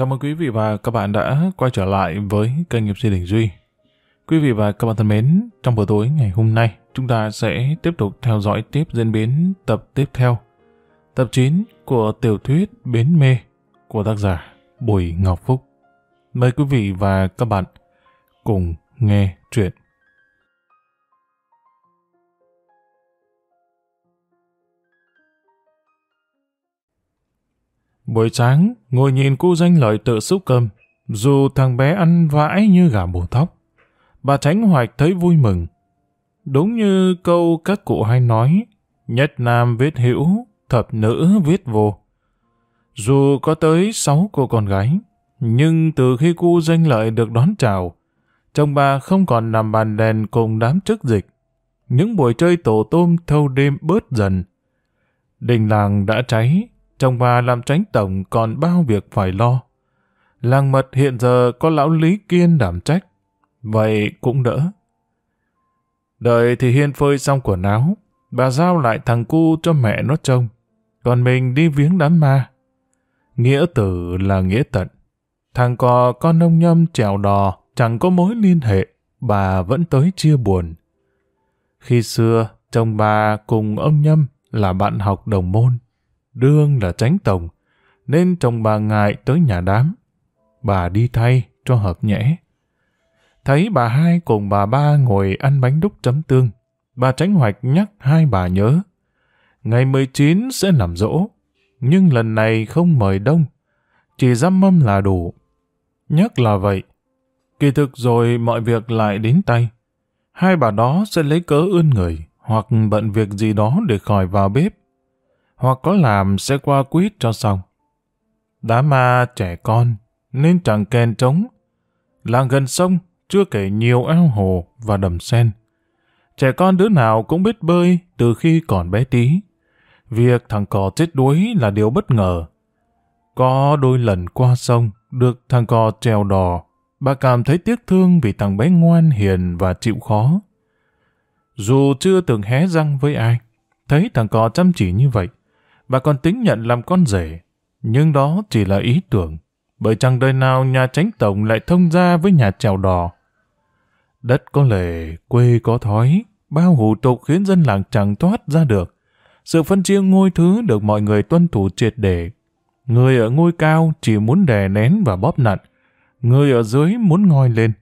Chào mừng quý vị và các bạn đã quay trở lại với kênh nghiệp sư Đình Duy. Quý vị và các bạn thân mến, trong buổi tối ngày hôm nay, chúng ta sẽ tiếp tục theo dõi tiếp diễn biến tập tiếp theo. Tập 9 của tiểu thuyết Bến Mê của tác giả Bùi Ngọc Phúc. Mời quý vị và các bạn cùng nghe truyện. Buổi sáng, ngồi nhìn cô danh lợi tự xúc cơm, dù thằng bé ăn vãi như gà bổ tóc. Bà Tránh Hoạch thấy vui mừng. Đúng như câu các cụ hay nói, nhất nam viết hữu, thập nữ viết vô. Dù có tới sáu cô con gái, nhưng từ khi cô danh lợi được đón chào, chồng bà không còn nằm bàn đèn cùng đám chức dịch. Những buổi chơi tổ tôm thâu đêm bớt dần. Đình làng đã cháy, chồng bà làm tránh tổng còn bao việc phải lo. Làng mật hiện giờ có lão Lý Kiên đảm trách, vậy cũng đỡ. Đợi thì Hiên phơi xong quần áo, bà giao lại thằng cu cho mẹ nó trông, còn mình đi viếng đám ma. Nghĩa tử là nghĩa tận. Thằng cò con nông nhâm trèo đò chẳng có mối liên hệ, bà vẫn tới chia buồn. Khi xưa, chồng bà cùng ông Nhâm là bạn học đồng môn. Đương là tránh tổng, nên chồng bà ngại tới nhà đám. Bà đi thay cho hợp nhẽ. Thấy bà hai cùng bà ba ngồi ăn bánh đúc chấm tương, bà tránh hoạch nhắc hai bà nhớ. Ngày 19 sẽ làm dỗ, nhưng lần này không mời đông, chỉ dăm mâm là đủ. Nhắc là vậy, kỳ thực rồi mọi việc lại đến tay. Hai bà đó sẽ lấy cớ ươn người, hoặc bận việc gì đó để khỏi vào bếp, hoặc có làm sẽ qua quýt cho xong. Đá ma trẻ con, nên chẳng kèn trống. Làng gần sông, chưa kể nhiều ao hồ và đầm sen. Trẻ con đứa nào cũng biết bơi từ khi còn bé tí. Việc thằng cò chết đuối là điều bất ngờ. Có đôi lần qua sông, được thằng cò trèo đò, bà cảm thấy tiếc thương vì thằng bé ngoan hiền và chịu khó. Dù chưa từng hé răng với ai, thấy thằng cò chăm chỉ như vậy, bà còn tính nhận làm con rể. Nhưng đó chỉ là ý tưởng, bởi chẳng đời nào nhà tránh tổng lại thông ra với nhà trèo đò. Đất có lề, quê có thói, bao hủ tục khiến dân làng chẳng thoát ra được. Sự phân chia ngôi thứ được mọi người tuân thủ triệt để. Người ở ngôi cao chỉ muốn đè nén và bóp nặn, người ở dưới muốn ngoi lên.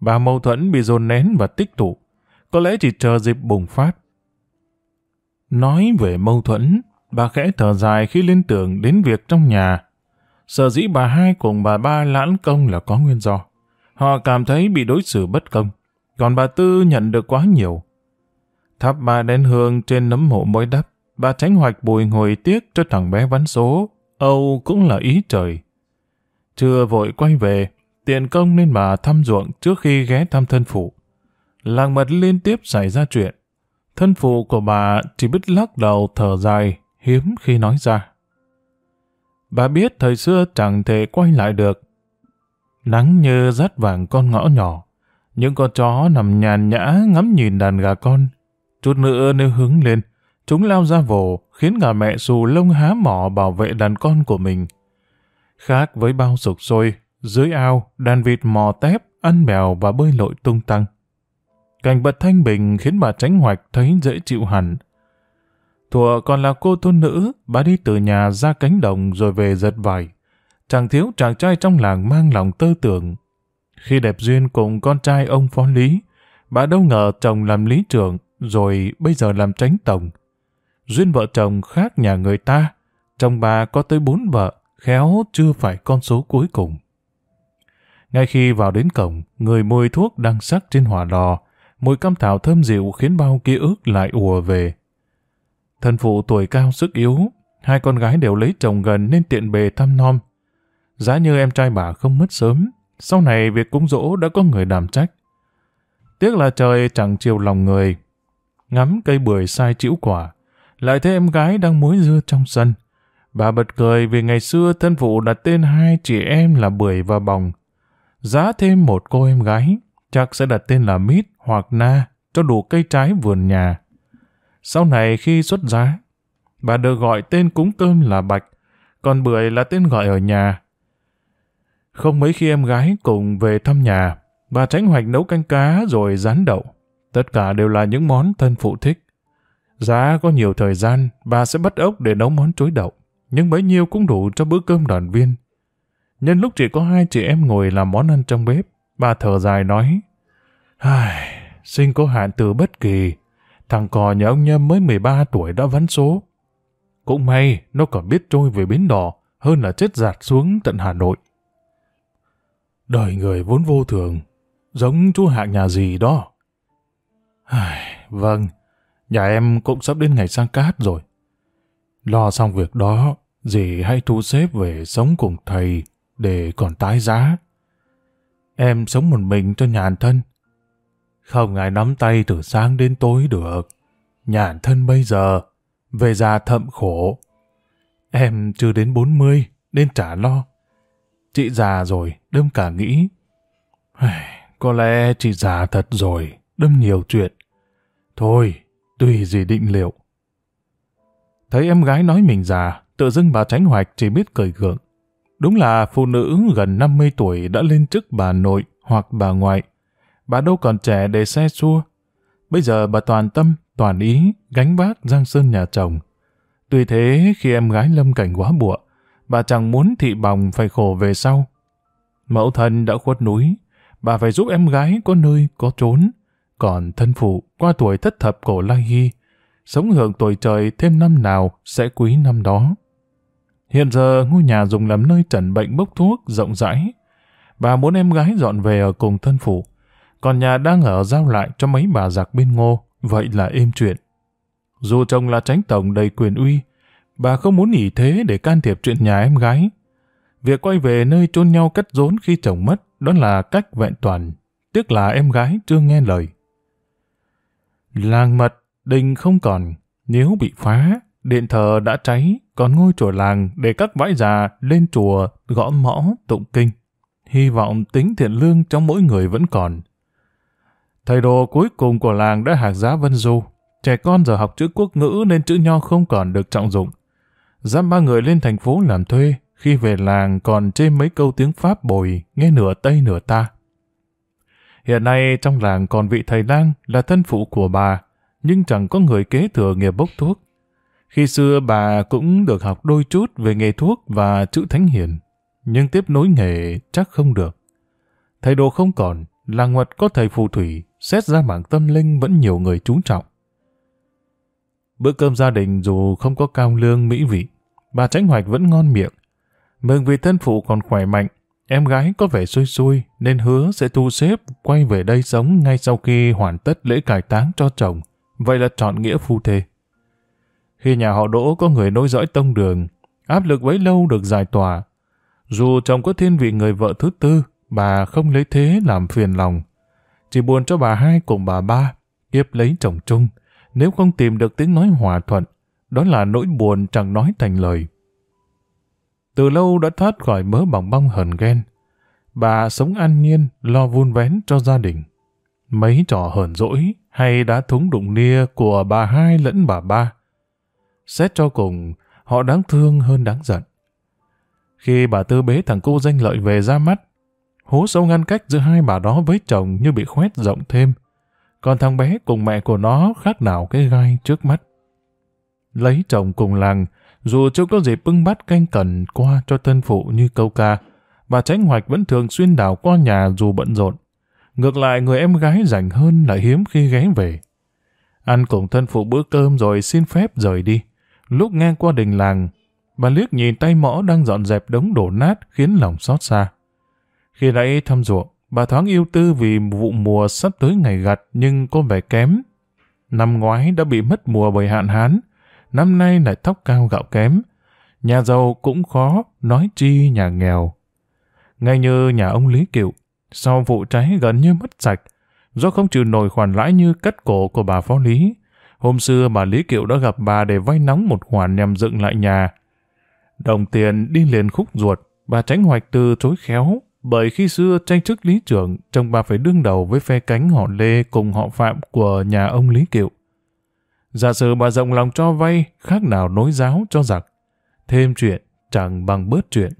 Bà mâu thuẫn bị dồn nén và tích tụ, có lẽ chỉ chờ dịp bùng phát. Nói về mâu thuẫn, bà khẽ thở dài khi liên tưởng đến việc trong nhà. Sở dĩ bà hai cùng bà ba lãn công là có nguyên do. Họ cảm thấy bị đối xử bất công, còn bà Tư nhận được quá nhiều. Thắp ba đèn hương trên nấm mộ mới đắp, bà tránh hoạch bùi ngồi tiếc cho thằng bé vắn số, Âu cũng là ý trời. Chưa vội quay về, tiện công nên bà thăm ruộng trước khi ghé thăm thân phụ. Làng mật liên tiếp xảy ra chuyện. Thân phụ của bà chỉ biết lắc đầu thở dài, hiếm khi nói ra. Bà biết thời xưa chẳng thể quay lại được. Nắng như rát vàng con ngõ nhỏ, những con chó nằm nhàn nhã ngắm nhìn đàn gà con. Chút nữa nếu hướng lên, chúng lao ra vồ, khiến gà mẹ xù lông há mỏ bảo vệ đàn con của mình. Khác với bao sục sôi, dưới ao, đàn vịt mò tép, ăn mèo và bơi lội tung tăng. Cảnh bật thanh bình khiến bà tránh hoạch thấy dễ chịu hẳn. Thùa còn là cô thôn nữ, bà đi từ nhà ra cánh đồng rồi về giật vải. Chẳng thiếu chàng trai trong làng mang lòng tơ tưởng. Khi đẹp duyên cùng con trai ông phó lý, bà đâu ngờ chồng làm lý trưởng, rồi bây giờ làm tránh tổng. Duyên vợ chồng khác nhà người ta, chồng bà có tới bốn vợ, khéo chưa phải con số cuối cùng. Ngay khi vào đến cổng, người mùi thuốc đang sắc trên hỏa lò, mùi cam thảo thơm dịu khiến bao ký ức lại ùa về. Thân phụ tuổi cao sức yếu, hai con gái đều lấy chồng gần nên tiện bề thăm nom. Giá như em trai bà không mất sớm, sau này việc cúng dỗ đã có người đảm trách. Tiếc là trời chẳng chiều lòng người. Ngắm cây bưởi sai chịu quả, lại thấy em gái đang muối dưa trong sân. Bà bật cười vì ngày xưa thân phụ đặt tên hai chị em là Bưởi và Bòng. Giá thêm một cô em gái, chắc sẽ đặt tên là Mít hoặc Na cho đủ cây trái vườn nhà. Sau này khi xuất giá, bà được gọi tên cúng cơm là Bạch, còn Bưởi là tên gọi ở nhà. Không mấy khi em gái cùng về thăm nhà, bà Tránh Hoạch nấu canh cá rồi rán đậu. Tất cả đều là những món thân phụ thích. Giá có nhiều thời gian, bà sẽ bắt ốc để nấu món chối đậu, nhưng bấy nhiêu cũng đủ cho bữa cơm đoàn viên. Nhân lúc chỉ có hai chị em ngồi làm món ăn trong bếp, bà thở dài nói, Ai, sinh có hạn từ bất kỳ, thằng cò nhà ông Nhâm mới 13 tuổi đã vắn số. Cũng may, nó còn biết trôi về bến đỏ, hơn là chết giạt xuống tận Hà Nội. Đời người vốn vô thường, giống chú hạng nhà gì đó. Ai, vâng, nhà em cũng sắp đến ngày sang cát rồi. Lo xong việc đó, dì hãy thu xếp về sống cùng thầy để còn tái giá. Em sống một mình cho nhàn thân. Không ai nắm tay từ sáng đến tối được. Nhàn thân bây giờ, về già thậm khổ. Em chưa đến 40, nên trả lo. Chị già rồi, đâm cả nghĩ. Có lẽ chị già thật rồi, đâm nhiều chuyện. Thôi, tùy gì định liệu. Thấy em gái nói mình già, tự dưng bà tránh hoạch chỉ biết cười gượng. Đúng là phụ nữ gần 50 tuổi đã lên chức bà nội hoặc bà ngoại. Bà đâu còn trẻ để xe xua. Bây giờ bà toàn tâm, toàn ý, gánh vác giang sơn nhà chồng. Tuy thế, khi em gái lâm cảnh quá bụa, bà chẳng muốn thị bòng phải khổ về sau. Mẫu thân đã khuất núi, bà phải giúp em gái có nơi, có trốn. Còn thân phụ, qua tuổi thất thập cổ lai hy, sống hưởng tuổi trời thêm năm nào sẽ quý năm đó. Hiện giờ ngôi nhà dùng làm nơi trần bệnh bốc thuốc rộng rãi. Bà muốn em gái dọn về ở cùng thân phụ, còn nhà đang ở giao lại cho mấy bà giặc bên ngô, vậy là êm chuyện. Dù chồng là tránh tổng đầy quyền uy, bà không muốn nghỉ thế để can thiệp chuyện nhà em gái. Việc quay về nơi chôn nhau cất rốn khi chồng mất, đó là cách vẹn toàn, tiếc là em gái chưa nghe lời. Làng mật, đình không còn, nếu bị phá, điện thờ đã cháy, còn ngôi chùa làng để các vãi già lên chùa gõ mõ tụng kinh. Hy vọng tính thiện lương trong mỗi người vẫn còn. Thầy đồ cuối cùng của làng đã hạc giá Vân Du. Trẻ con giờ học chữ quốc ngữ nên chữ nho không còn được trọng dụng. dám ba người lên thành phố làm thuê, khi về làng còn chê mấy câu tiếng Pháp bồi, nghe nửa Tây nửa ta. Hiện nay trong làng còn vị thầy lang là thân phụ của bà, nhưng chẳng có người kế thừa nghiệp bốc thuốc. Khi xưa bà cũng được học đôi chút về nghề thuốc và chữ thánh hiền, nhưng tiếp nối nghề chắc không được. Thầy đồ không còn, làng ngoặt có thầy phù thủy, xét ra bảng tâm linh vẫn nhiều người chú trọng. Bữa cơm gia đình dù không có cao lương mỹ vị, bà Tránh Hoạch vẫn ngon miệng. Mừng vì thân phụ còn khỏe mạnh, em gái có vẻ xui xui nên hứa sẽ thu xếp quay về đây sống ngay sau khi hoàn tất lễ cải táng cho chồng. Vậy là chọn nghĩa phu thê. Khi nhà họ Đỗ có người nối dõi tông đường, áp lực bấy lâu được giải tỏa. Dù chồng có thiên vị người vợ thứ tư, bà không lấy thế làm phiền lòng. Chỉ buồn cho bà hai cùng bà ba, kiếp lấy chồng chung, nếu không tìm được tiếng nói hòa thuận, đó là nỗi buồn chẳng nói thành lời. Từ lâu đã thoát khỏi mớ bỏng bong hờn ghen. Bà sống an nhiên, lo vun vén cho gia đình. Mấy trò hờn dỗi hay đã thúng đụng nia của bà hai lẫn bà ba. Xét cho cùng, họ đáng thương hơn đáng giận. Khi bà Tư bế thằng cô danh lợi về ra mắt, hố sâu ngăn cách giữa hai bà đó với chồng như bị khoét rộng thêm. Còn thằng bé cùng mẹ của nó khác nào cái gai trước mắt. Lấy chồng cùng làng, dù chưa có dịp bưng bát canh cần qua cho thân phụ như câu ca, bà Tránh Hoạch vẫn thường xuyên đảo qua nhà dù bận rộn. Ngược lại người em gái rảnh hơn lại hiếm khi ghé về. Ăn cùng thân phụ bữa cơm rồi xin phép rời đi. Lúc ngang qua đình làng, bà liếc nhìn tay mõ đang dọn dẹp đống đổ nát khiến lòng xót xa. Khi nãy thăm ruộng, bà thoáng yêu tư vì vụ mùa sắp tới ngày gặt nhưng có vẻ kém. Năm ngoái đã bị mất mùa bởi hạn hán, năm nay lại tóc cao gạo kém. Nhà giàu cũng khó, nói chi nhà nghèo. Ngay như nhà ông Lý Kiệu, sau vụ cháy gần như mất sạch, do không chịu nổi khoản lãi như cắt cổ của bà Phó Lý. Hôm xưa bà Lý Kiệu đã gặp bà để vay nóng một khoản nhằm dựng lại nhà. Đồng tiền đi liền khúc ruột, bà tránh hoạch từ chối khéo, bởi khi xưa tranh chức lý trưởng, chồng bà phải đương đầu với phe cánh họ Lê cùng họ Phạm của nhà ông Lý Kiệu. Giả sử bà rộng lòng cho vay, khác nào nối giáo cho giặc. Thêm chuyện, chẳng bằng bớt chuyện.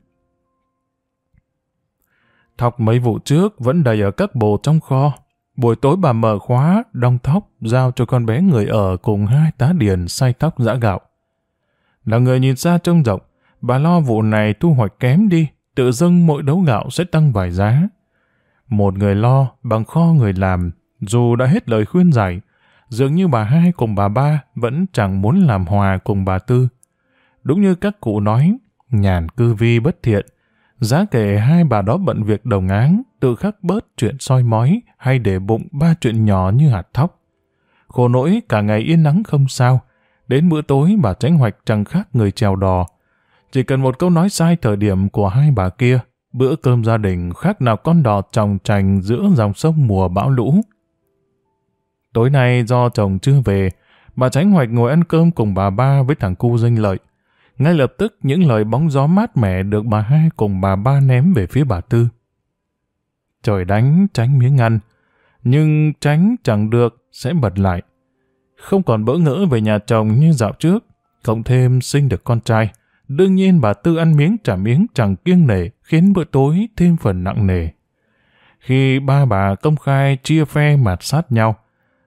Thọc mấy vụ trước vẫn đầy ở các bồ trong kho. Buổi tối bà mở khóa, đong thóc, giao cho con bé người ở cùng hai tá điền say tóc giã gạo. Là người nhìn xa trông rộng, bà lo vụ này thu hoạch kém đi, tự dưng mỗi đấu gạo sẽ tăng vài giá. Một người lo bằng kho người làm, dù đã hết lời khuyên giải, dường như bà hai cùng bà ba vẫn chẳng muốn làm hòa cùng bà tư. Đúng như các cụ nói, nhàn cư vi bất thiện, giá kể hai bà đó bận việc đồng áng, tự khắc bớt chuyện soi mói hay để bụng ba chuyện nhỏ như hạt thóc. Khổ nỗi cả ngày yên nắng không sao, đến bữa tối bà tránh hoạch chẳng khác người trèo đò. Chỉ cần một câu nói sai thời điểm của hai bà kia, bữa cơm gia đình khác nào con đò tròng trành giữa dòng sông mùa bão lũ. Tối nay do chồng chưa về, bà tránh hoạch ngồi ăn cơm cùng bà ba với thằng cu danh lợi. Ngay lập tức những lời bóng gió mát mẻ được bà hai cùng bà ba ném về phía bà Tư. Trời đánh tránh miếng ăn, nhưng tránh chẳng được sẽ bật lại. Không còn bỡ ngỡ về nhà chồng như dạo trước, cộng thêm sinh được con trai. Đương nhiên bà Tư ăn miếng trả miếng chẳng kiêng nể khiến bữa tối thêm phần nặng nề. Khi ba bà công khai chia phe mạt sát nhau,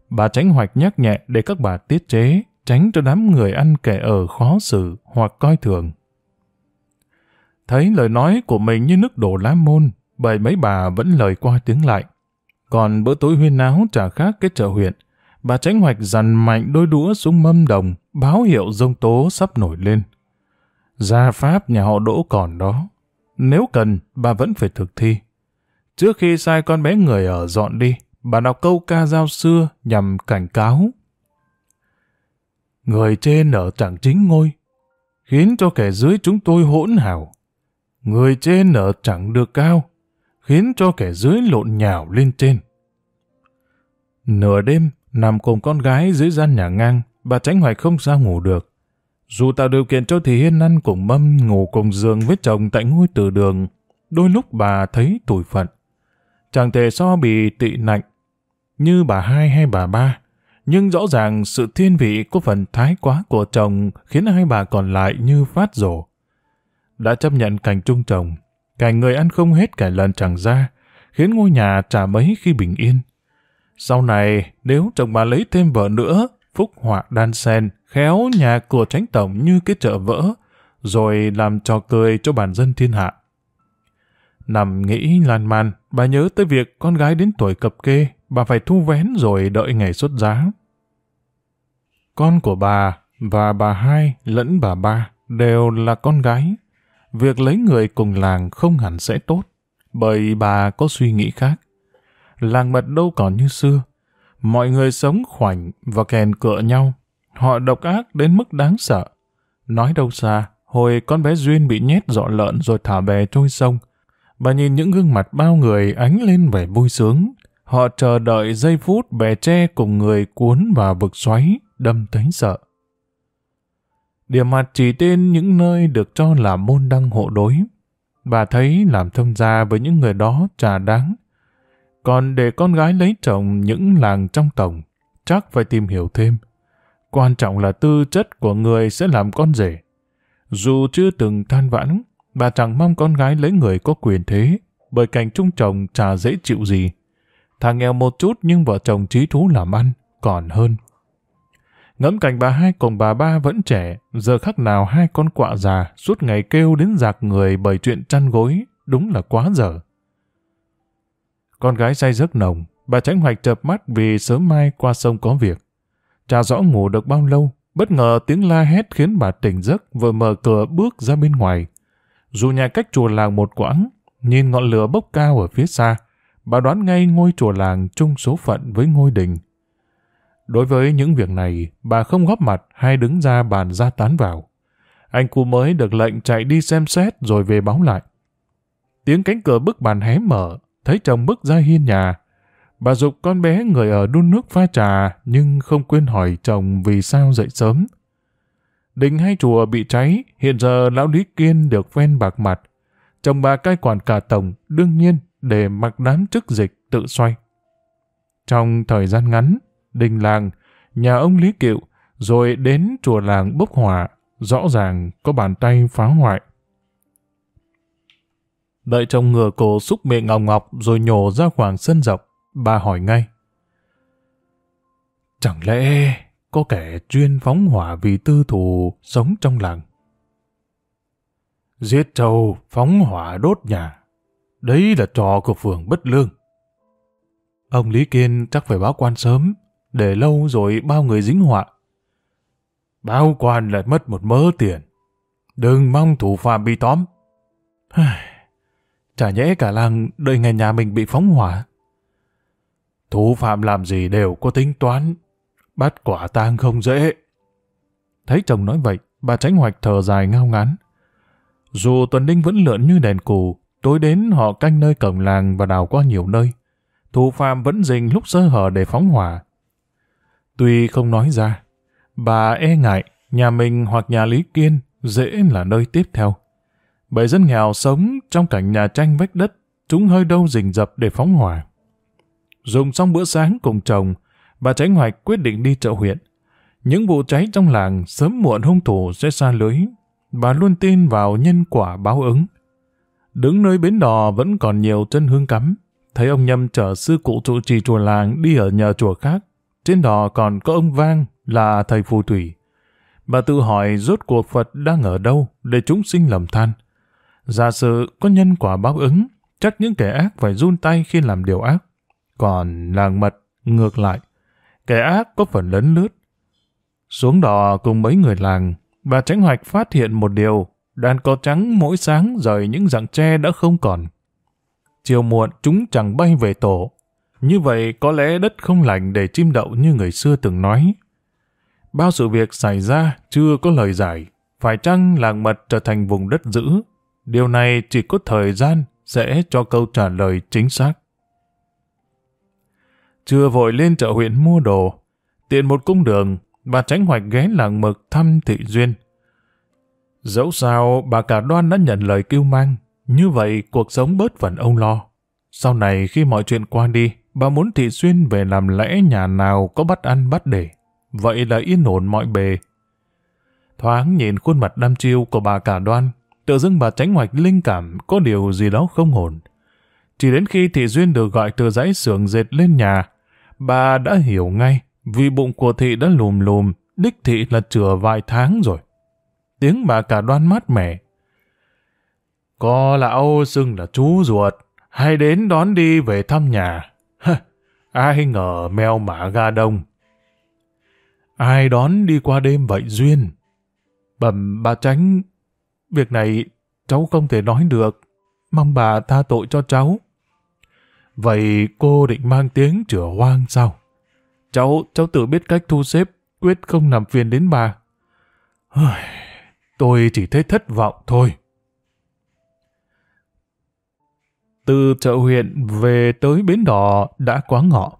bà tránh hoạch nhắc nhẹ để các bà tiết chế, tránh cho đám người ăn kẻ ở khó xử hoặc coi thường. Thấy lời nói của mình như nước đổ lá môn, bởi mấy bà vẫn lời qua tiếng lại. Còn bữa tối huyên náo chả khác cái chợ huyện, bà tránh hoạch dằn mạnh đôi đũa xuống mâm đồng, báo hiệu dông tố sắp nổi lên. Gia pháp nhà họ đỗ còn đó. Nếu cần, bà vẫn phải thực thi. Trước khi sai con bé người ở dọn đi, bà đọc câu ca dao xưa nhằm cảnh cáo. Người trên ở chẳng chính ngôi, khiến cho kẻ dưới chúng tôi hỗn hào. Người trên ở chẳng được cao, khiến cho kẻ dưới lộn nhào lên trên. Nửa đêm, nằm cùng con gái dưới gian nhà ngang, bà tránh hoài không sao ngủ được. Dù tạo điều kiện cho Thị Hiên ăn cùng mâm ngủ cùng giường với chồng tại ngôi từ đường, đôi lúc bà thấy tủi phận. Chẳng thể so bị tị nạnh như bà hai hay bà ba, nhưng rõ ràng sự thiên vị có phần thái quá của chồng khiến hai bà còn lại như phát rổ. Đã chấp nhận cảnh chung chồng, cảnh người ăn không hết cả lần chẳng ra, khiến ngôi nhà chả mấy khi bình yên. Sau này, nếu chồng bà lấy thêm vợ nữa, phúc họa đan sen, khéo nhà của tránh tổng như cái chợ vỡ, rồi làm trò cười cho bản dân thiên hạ. Nằm nghĩ lan man, bà nhớ tới việc con gái đến tuổi cập kê, bà phải thu vén rồi đợi ngày xuất giá. Con của bà và bà hai lẫn bà ba đều là con gái. Việc lấy người cùng làng không hẳn sẽ tốt, bởi bà có suy nghĩ khác. Làng mật đâu còn như xưa. Mọi người sống khoảnh và kèn cựa nhau. Họ độc ác đến mức đáng sợ. Nói đâu xa, hồi con bé Duyên bị nhét dọ lợn rồi thả bè trôi sông. Bà nhìn những gương mặt bao người ánh lên vẻ vui sướng. Họ chờ đợi giây phút bè tre cùng người cuốn vào vực xoáy, đâm thấy sợ. Điểm mặt chỉ tên những nơi được cho là môn đăng hộ đối. Bà thấy làm thông gia với những người đó chả đáng. Còn để con gái lấy chồng những làng trong tổng, chắc phải tìm hiểu thêm. Quan trọng là tư chất của người sẽ làm con rể. Dù chưa từng than vãn, bà chẳng mong con gái lấy người có quyền thế, bởi cảnh chung chồng chả dễ chịu gì. Thằng nghèo một chút nhưng vợ chồng trí thú làm ăn, còn hơn. Ngẫm cảnh bà hai cùng bà ba vẫn trẻ, giờ khắc nào hai con quạ già suốt ngày kêu đến giạc người bởi chuyện chăn gối, đúng là quá dở. Con gái say giấc nồng, bà tránh hoạch chập mắt vì sớm mai qua sông có việc. Chả rõ ngủ được bao lâu, bất ngờ tiếng la hét khiến bà tỉnh giấc vừa mở cửa bước ra bên ngoài. Dù nhà cách chùa làng một quãng, nhìn ngọn lửa bốc cao ở phía xa, bà đoán ngay ngôi chùa làng chung số phận với ngôi đình. Đối với những việc này, bà không góp mặt hay đứng ra bàn ra tán vào. Anh cu mới được lệnh chạy đi xem xét rồi về báo lại. Tiếng cánh cửa bức bàn hé mở, thấy chồng bước ra hiên nhà. Bà dục con bé người ở đun nước pha trà, nhưng không quên hỏi chồng vì sao dậy sớm. Đình hay chùa bị cháy, hiện giờ lão Lý Kiên được ven bạc mặt. Chồng bà cai quản cả tổng, đương nhiên, để mặc đám chức dịch tự xoay. Trong thời gian ngắn, đình làng, nhà ông Lý Kiệu, rồi đến chùa làng bốc hỏa, rõ ràng có bàn tay phá hoại. Đợi chồng ngừa cổ xúc miệng ngọc ngọc rồi nhổ ra khoảng sân rộng, bà hỏi ngay. Chẳng lẽ có kẻ chuyên phóng hỏa vì tư thù sống trong làng? Giết trâu, phóng hỏa đốt nhà. Đấy là trò của phường bất lương. Ông Lý Kiên chắc phải báo quan sớm, để lâu rồi bao người dính họa. Báo quan lại mất một mớ tiền. Đừng mong thủ phạm bị tóm. Chả nhẽ cả làng đợi ngày nhà mình bị phóng hỏa. Thủ phạm làm gì đều có tính toán. Bắt quả tang không dễ. Thấy chồng nói vậy, bà tránh hoạch thở dài ngao ngán. Dù tuần Linh vẫn lượn như đèn cù, tối đến họ canh nơi cổng làng và đào qua nhiều nơi. Thủ phạm vẫn dình lúc sơ hở để phóng hỏa. Tuy không nói ra, bà e ngại nhà mình hoặc nhà Lý Kiên dễ là nơi tiếp theo. Bởi dân nghèo sống trong cảnh nhà tranh vách đất, chúng hơi đâu rình rập để phóng hỏa. Dùng xong bữa sáng cùng chồng, bà Tránh Hoạch quyết định đi chợ huyện. Những vụ cháy trong làng sớm muộn hung thủ sẽ xa lưới. Bà luôn tin vào nhân quả báo ứng. Đứng nơi bến đò vẫn còn nhiều chân hương cắm. Thấy ông Nhâm chở sư cụ trụ trì chùa làng đi ở nhờ chùa khác. Trên đò còn có ông Vang là thầy phù thủy. Bà tự hỏi rốt cuộc Phật đang ở đâu để chúng sinh lầm than. Giả sử có nhân quả báo ứng, chắc những kẻ ác phải run tay khi làm điều ác. Còn làng mật, ngược lại, kẻ ác có phần lấn lướt. Xuống đò cùng mấy người làng, bà Tránh Hoạch phát hiện một điều, đàn cò trắng mỗi sáng rời những rặng tre đã không còn. Chiều muộn chúng chẳng bay về tổ. Như vậy có lẽ đất không lành để chim đậu như người xưa từng nói. Bao sự việc xảy ra chưa có lời giải, phải chăng làng mật trở thành vùng đất dữ? Điều này chỉ có thời gian sẽ cho câu trả lời chính xác. Chưa vội lên chợ huyện mua đồ, tiện một cung đường, và tránh hoạch ghé làng mực thăm thị duyên. Dẫu sao, bà cả đoan đã nhận lời kêu mang, như vậy cuộc sống bớt phần ông lo. Sau này khi mọi chuyện qua đi, bà muốn thị xuyên về làm lẽ nhà nào có bắt ăn bắt để. Vậy là yên ổn mọi bề. Thoáng nhìn khuôn mặt đăm chiêu của bà cả đoan, tự dưng bà tránh hoạch linh cảm có điều gì đó không ổn. Chỉ đến khi thị duyên được gọi từ dãy xưởng dệt lên nhà, bà đã hiểu ngay vì bụng của thị đã lùm lùm, đích thị là chừa vài tháng rồi. Tiếng bà cả đoan mát mẻ. Có lão xưng là chú ruột, hay đến đón đi về thăm nhà. ai ngờ mèo mả ga đông. Ai đón đi qua đêm vậy Duyên? Bẩm bà tránh, việc này cháu không thể nói được, mong bà tha tội cho cháu. Vậy cô định mang tiếng chữa hoang sao? Cháu, cháu tự biết cách thu xếp, quyết không làm phiền đến bà. Tôi chỉ thấy thất vọng thôi. Từ chợ huyện về tới bến đò đã quá ngọ.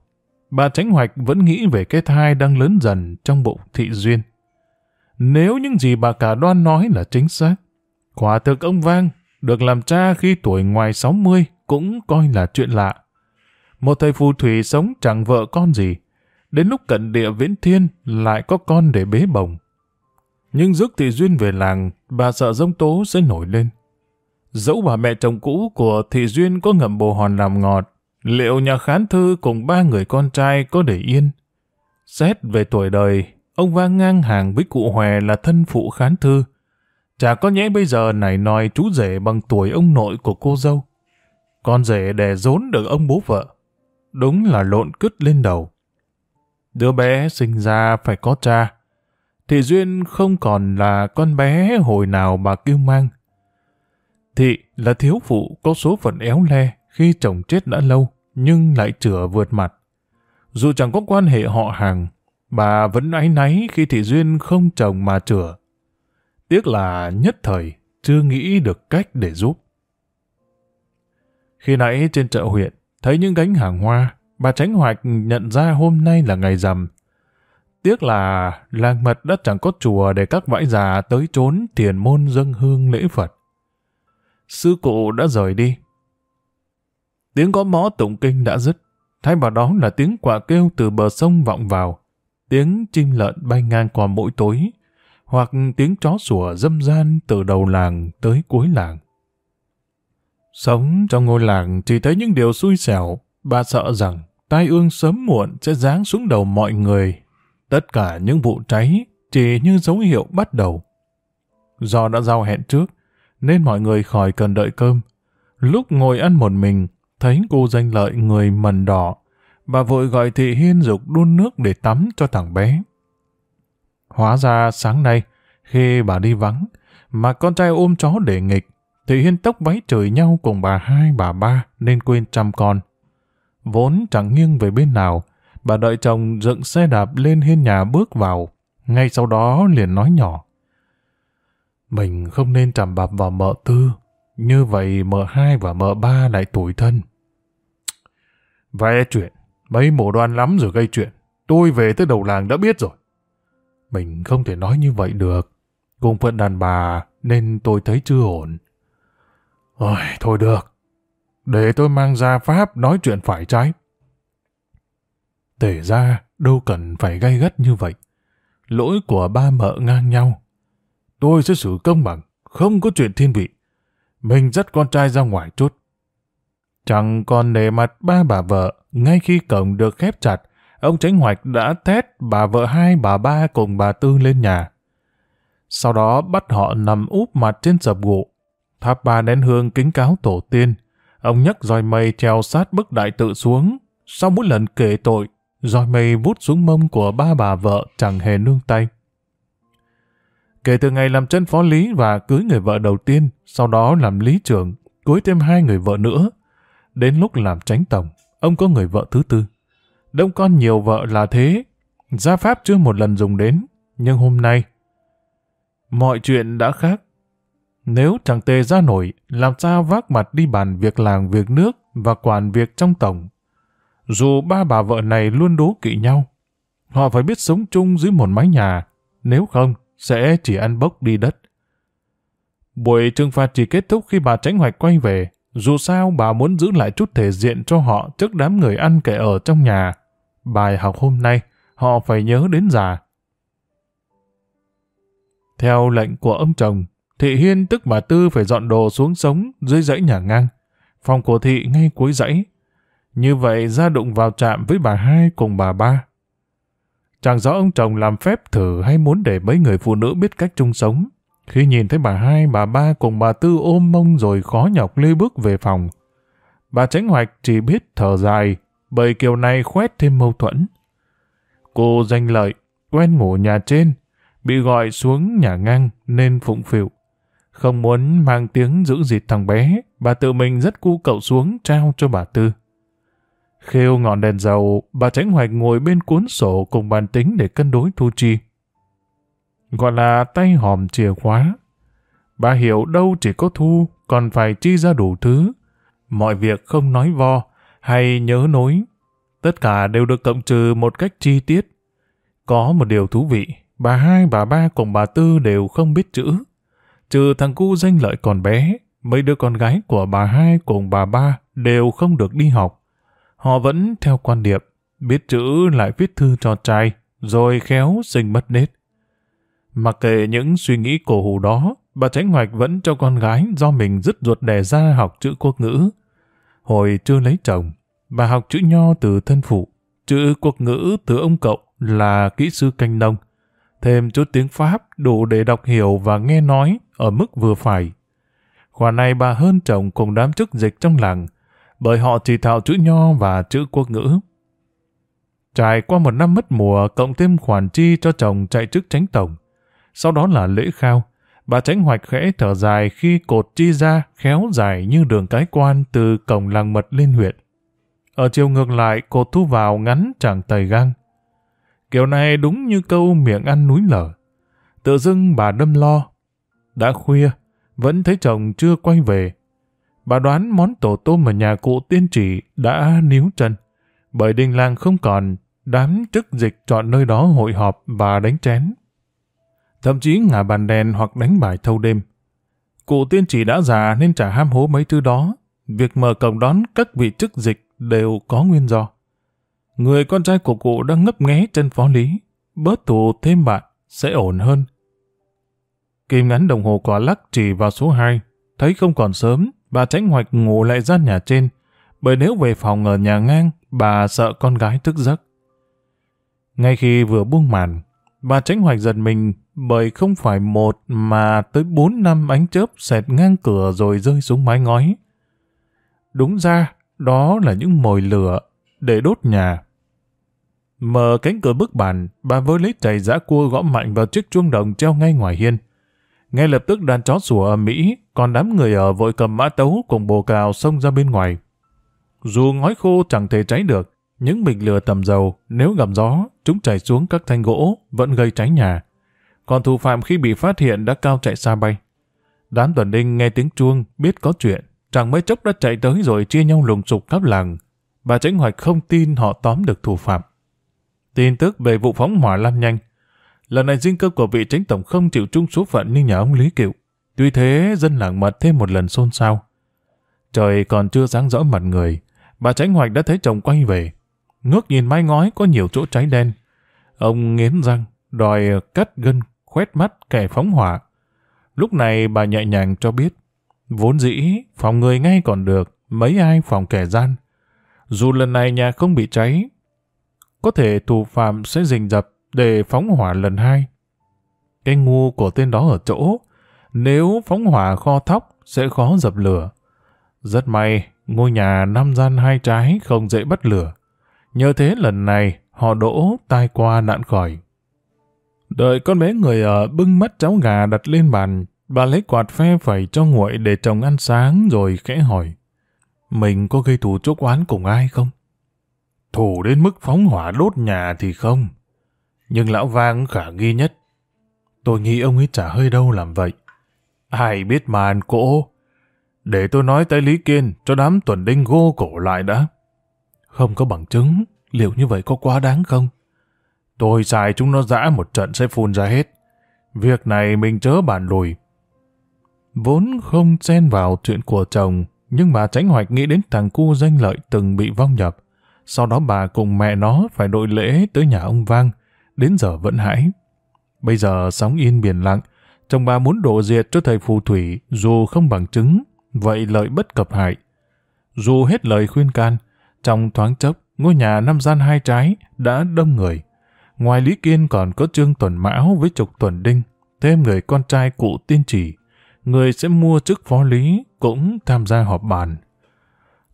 Bà Tránh Hoạch vẫn nghĩ về cái thai đang lớn dần trong bụng thị duyên. Nếu những gì bà cả đoan nói là chính xác, quả thực ông Vang được làm cha khi tuổi ngoài 60 cũng coi là chuyện lạ. Một thầy phù thủy sống chẳng vợ con gì, đến lúc cận địa viễn thiên lại có con để bế bồng. Nhưng rước thị duyên về làng, bà sợ dông tố sẽ nổi lên. Dẫu bà mẹ chồng cũ của thị duyên có ngậm bồ hòn làm ngọt, liệu nhà khán thư cùng ba người con trai có để yên? Xét về tuổi đời, ông vang ngang hàng với cụ Hòe là thân phụ khán thư. Chả có nhẽ bây giờ nảy nòi chú rể bằng tuổi ông nội của cô dâu. Con rể đè rốn được ông bố vợ. Đúng là lộn cứt lên đầu. Đứa bé sinh ra phải có cha. Thị Duyên không còn là con bé hồi nào bà kêu mang. Thị là thiếu phụ có số phận éo le khi chồng chết đã lâu, nhưng lại chửa vượt mặt. Dù chẳng có quan hệ họ hàng, bà vẫn áy náy khi Thị Duyên không chồng mà chửa. Tiếc là nhất thời chưa nghĩ được cách để giúp. Khi nãy trên chợ huyện, thấy những gánh hàng hoa, bà Tránh Hoạch nhận ra hôm nay là ngày rằm. Tiếc là làng mật đã chẳng có chùa để các vãi già tới trốn thiền môn dâng hương lễ Phật. Sư cụ đã rời đi. Tiếng có mõ tụng kinh đã dứt, thay vào đó là tiếng quả kêu từ bờ sông vọng vào, tiếng chim lợn bay ngang qua mỗi tối, hoặc tiếng chó sủa dâm gian từ đầu làng tới cuối làng. Sống trong ngôi làng chỉ thấy những điều xui xẻo, bà sợ rằng tai ương sớm muộn sẽ giáng xuống đầu mọi người. Tất cả những vụ cháy chỉ như dấu hiệu bắt đầu. Do đã giao hẹn trước, nên mọi người khỏi cần đợi cơm. Lúc ngồi ăn một mình, thấy cô danh lợi người mần đỏ, bà vội gọi thị hiên dục đun nước để tắm cho thằng bé. Hóa ra sáng nay, khi bà đi vắng, mà con trai ôm chó để nghịch, thì hiên tốc váy chửi nhau cùng bà hai bà ba nên quên chăm con. Vốn chẳng nghiêng về bên nào, bà đợi chồng dựng xe đạp lên hiên nhà bước vào, ngay sau đó liền nói nhỏ. Mình không nên chạm bạp vào mợ tư, như vậy mợ hai và mợ ba lại tủi thân. Vẽ chuyện, mấy mổ đoan lắm rồi gây chuyện, tôi về tới đầu làng đã biết rồi. Mình không thể nói như vậy được, cùng phận đàn bà nên tôi thấy chưa ổn. Ôi, thôi được, để tôi mang ra Pháp nói chuyện phải trái. Tể ra, đâu cần phải gay gắt như vậy. Lỗi của ba mợ ngang nhau. Tôi sẽ xử công bằng, không có chuyện thiên vị. Mình dắt con trai ra ngoài chút. Chẳng còn nề mặt ba bà vợ, ngay khi cổng được khép chặt, ông Tránh Hoạch đã thét bà vợ hai bà ba cùng bà Tư lên nhà. Sau đó bắt họ nằm úp mặt trên sập gụ, thắp ba nén hương kính cáo tổ tiên. Ông nhấc roi mây treo sát bức đại tự xuống. Sau mỗi lần kể tội, roi mây vút xuống mông của ba bà vợ chẳng hề nương tay. Kể từ ngày làm chân phó lý và cưới người vợ đầu tiên, sau đó làm lý trưởng, cưới thêm hai người vợ nữa. Đến lúc làm tránh tổng, ông có người vợ thứ tư. Đông con nhiều vợ là thế, gia pháp chưa một lần dùng đến, nhưng hôm nay, mọi chuyện đã khác. Nếu chẳng tề ra nổi, làm sao vác mặt đi bàn việc làng việc nước và quản việc trong tổng. Dù ba bà vợ này luôn đố kỵ nhau, họ phải biết sống chung dưới một mái nhà, nếu không sẽ chỉ ăn bốc đi đất. Buổi trừng phạt chỉ kết thúc khi bà tránh hoạch quay về, dù sao bà muốn giữ lại chút thể diện cho họ trước đám người ăn kẻ ở trong nhà. Bài học hôm nay, họ phải nhớ đến già. Theo lệnh của ông chồng, Thị Hiên tức bà Tư phải dọn đồ xuống sống dưới dãy nhà ngang. Phòng của Thị ngay cuối dãy. Như vậy ra đụng vào chạm với bà hai cùng bà ba. Chẳng rõ ông chồng làm phép thử hay muốn để mấy người phụ nữ biết cách chung sống. Khi nhìn thấy bà hai, bà ba cùng bà Tư ôm mông rồi khó nhọc lê bước về phòng. Bà Tránh Hoạch chỉ biết thở dài, bởi kiểu này khoét thêm mâu thuẫn. Cô danh lợi, quen ngủ nhà trên, bị gọi xuống nhà ngang nên phụng phịu. Không muốn mang tiếng giữ dịt thằng bé, bà tự mình rất cu cậu xuống trao cho bà Tư. Khêu ngọn đèn dầu, bà Tránh Hoạch ngồi bên cuốn sổ cùng bàn tính để cân đối thu chi. Gọi là tay hòm chìa khóa. Bà hiểu đâu chỉ có thu, còn phải chi ra đủ thứ. Mọi việc không nói vo hay nhớ nối. Tất cả đều được cộng trừ một cách chi tiết. Có một điều thú vị, bà hai, bà ba cùng bà Tư đều không biết chữ. Trừ thằng cu danh lợi còn bé, mấy đứa con gái của bà hai cùng bà ba đều không được đi học. Họ vẫn theo quan điểm, biết chữ lại viết thư cho trai, rồi khéo sinh mất nết. Mặc kệ những suy nghĩ cổ hủ đó, bà Tránh Hoạch vẫn cho con gái do mình dứt ruột đẻ ra học chữ quốc ngữ. Hồi chưa lấy chồng, bà học chữ nho từ thân phụ, chữ quốc ngữ từ ông cậu là kỹ sư canh nông. Thêm chút tiếng Pháp đủ để đọc hiểu và nghe nói ở mức vừa phải. Khoản này bà hơn chồng cùng đám chức dịch trong làng, bởi họ chỉ thạo chữ nho và chữ quốc ngữ. Trải qua một năm mất mùa cộng thêm khoản chi cho chồng chạy chức tránh tổng. Sau đó là lễ khao. Bà tránh hoạch khẽ thở dài khi cột chi ra khéo dài như đường cái quan từ cổng làng mật lên huyện. Ở chiều ngược lại, cột thu vào ngắn chẳng tầy gang. Kiểu này đúng như câu miệng ăn núi lở. Tự dưng bà đâm lo. Đã khuya, vẫn thấy chồng chưa quay về. Bà đoán món tổ tôm ở nhà cụ tiên chỉ đã níu chân. Bởi đình làng không còn, đám chức dịch chọn nơi đó hội họp và đánh chén. Thậm chí ngả bàn đèn hoặc đánh bài thâu đêm. Cụ tiên chỉ đã già nên chả ham hố mấy thứ đó. Việc mở cổng đón các vị chức dịch đều có nguyên do. Người con trai của cụ đang ngấp nghé chân phó lý. Bớt tù thêm bạn sẽ ổn hơn. Kim ngắn đồng hồ quả lắc chỉ vào số 2, thấy không còn sớm, bà tránh hoạch ngủ lại gian nhà trên, bởi nếu về phòng ở nhà ngang, bà sợ con gái thức giấc. Ngay khi vừa buông màn, bà tránh hoạch giật mình bởi không phải một mà tới bốn năm ánh chớp xẹt ngang cửa rồi rơi xuống mái ngói. Đúng ra, đó là những mồi lửa để đốt nhà. Mở cánh cửa bức bàn, bà vơ lấy chày giã cua gõ mạnh vào chiếc chuông đồng treo ngay ngoài hiên. Ngay lập tức đàn chó sủa ở Mỹ, còn đám người ở vội cầm mã tấu cùng bồ cào xông ra bên ngoài. Dù ngói khô chẳng thể cháy được, những bình lửa tầm dầu, nếu gặp gió, chúng chảy xuống các thanh gỗ, vẫn gây cháy nhà. Còn thủ phạm khi bị phát hiện đã cao chạy xa bay. Đám tuần đinh nghe tiếng chuông, biết có chuyện, chẳng mấy chốc đã chạy tới rồi chia nhau lùng sục khắp làng. Bà Tránh Hoạch không tin họ tóm được thủ phạm. Tin tức về vụ phóng hỏa lan nhanh. Lần này riêng cơ của vị tránh tổng không chịu chung số phận như nhà ông Lý Kiệu. Tuy thế, dân làng mật thêm một lần xôn xao. Trời còn chưa sáng rõ mặt người, bà Tránh Hoạch đã thấy chồng quay về. Ngước nhìn mái ngói có nhiều chỗ cháy đen. Ông nghiến răng, đòi cắt gân, khoét mắt kẻ phóng hỏa. Lúc này bà nhẹ nhàng cho biết, vốn dĩ phòng người ngay còn được, mấy ai phòng kẻ gian. Dù lần này nhà không bị cháy, có thể thủ phạm sẽ rình dập để phóng hỏa lần hai. Cái ngu của tên đó ở chỗ, nếu phóng hỏa kho thóc sẽ khó dập lửa. Rất may, ngôi nhà năm gian hai trái không dễ bắt lửa. Nhờ thế lần này họ đỗ tai qua nạn khỏi. Đợi con bé người ở bưng mắt cháu gà đặt lên bàn, bà lấy quạt phe phẩy cho nguội để chồng ăn sáng rồi khẽ hỏi. Mình có gây thù chốt oán cùng ai không? Thủ đến mức phóng hỏa đốt nhà thì không. Nhưng lão vang khả nghi nhất. Tôi nghĩ ông ấy chả hơi đâu làm vậy. Ai biết mà ăn cỗ. Để tôi nói tới Lý Kiên cho đám tuần đinh gô cổ lại đã. Không có bằng chứng, liệu như vậy có quá đáng không? Tôi xài chúng nó dã một trận sẽ phun ra hết. Việc này mình chớ bàn lùi. Vốn không xen vào chuyện của chồng, nhưng bà tránh hoạch nghĩ đến thằng cu danh lợi từng bị vong nhập. Sau đó bà cùng mẹ nó phải đội lễ tới nhà ông Vang, đến giờ vẫn hãi. Bây giờ sóng yên biển lặng, chồng bà muốn đổ diệt cho thầy phù thủy dù không bằng chứng, vậy lợi bất cập hại. Dù hết lời khuyên can, trong thoáng chốc, ngôi nhà năm gian hai trái đã đông người. Ngoài Lý Kiên còn có Trương Tuần Mão với Trục Tuần Đinh, thêm người con trai cụ tiên chỉ. Người sẽ mua chức phó lý cũng tham gia họp bàn.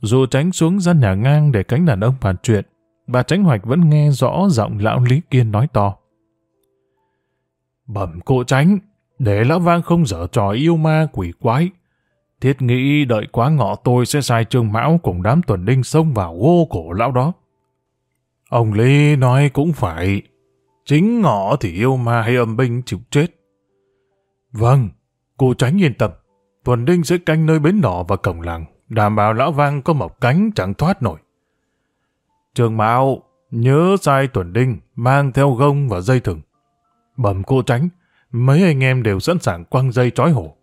Dù tránh xuống gian nhà ngang để cánh đàn ông bàn chuyện, bà tránh hoạch vẫn nghe rõ giọng lão Lý Kiên nói to. Bẩm cô tránh, để lão vang không dở trò yêu ma quỷ quái. Thiết nghĩ đợi quá ngọ tôi sẽ sai trương mão cùng đám tuần đinh xông vào gô cổ lão đó. Ông Lý nói cũng phải, chính ngọ thì yêu ma hay âm binh chịu chết. Vâng, cô tránh yên tâm, tuần đinh sẽ canh nơi bến đỏ và cổng làng đảm bảo lão vang có một cánh chẳng thoát nổi. Trường Mạo, nhớ sai tuần đinh, mang theo gông và dây thừng. Bẩm cô tránh, mấy anh em đều sẵn sàng quăng dây trói hổ.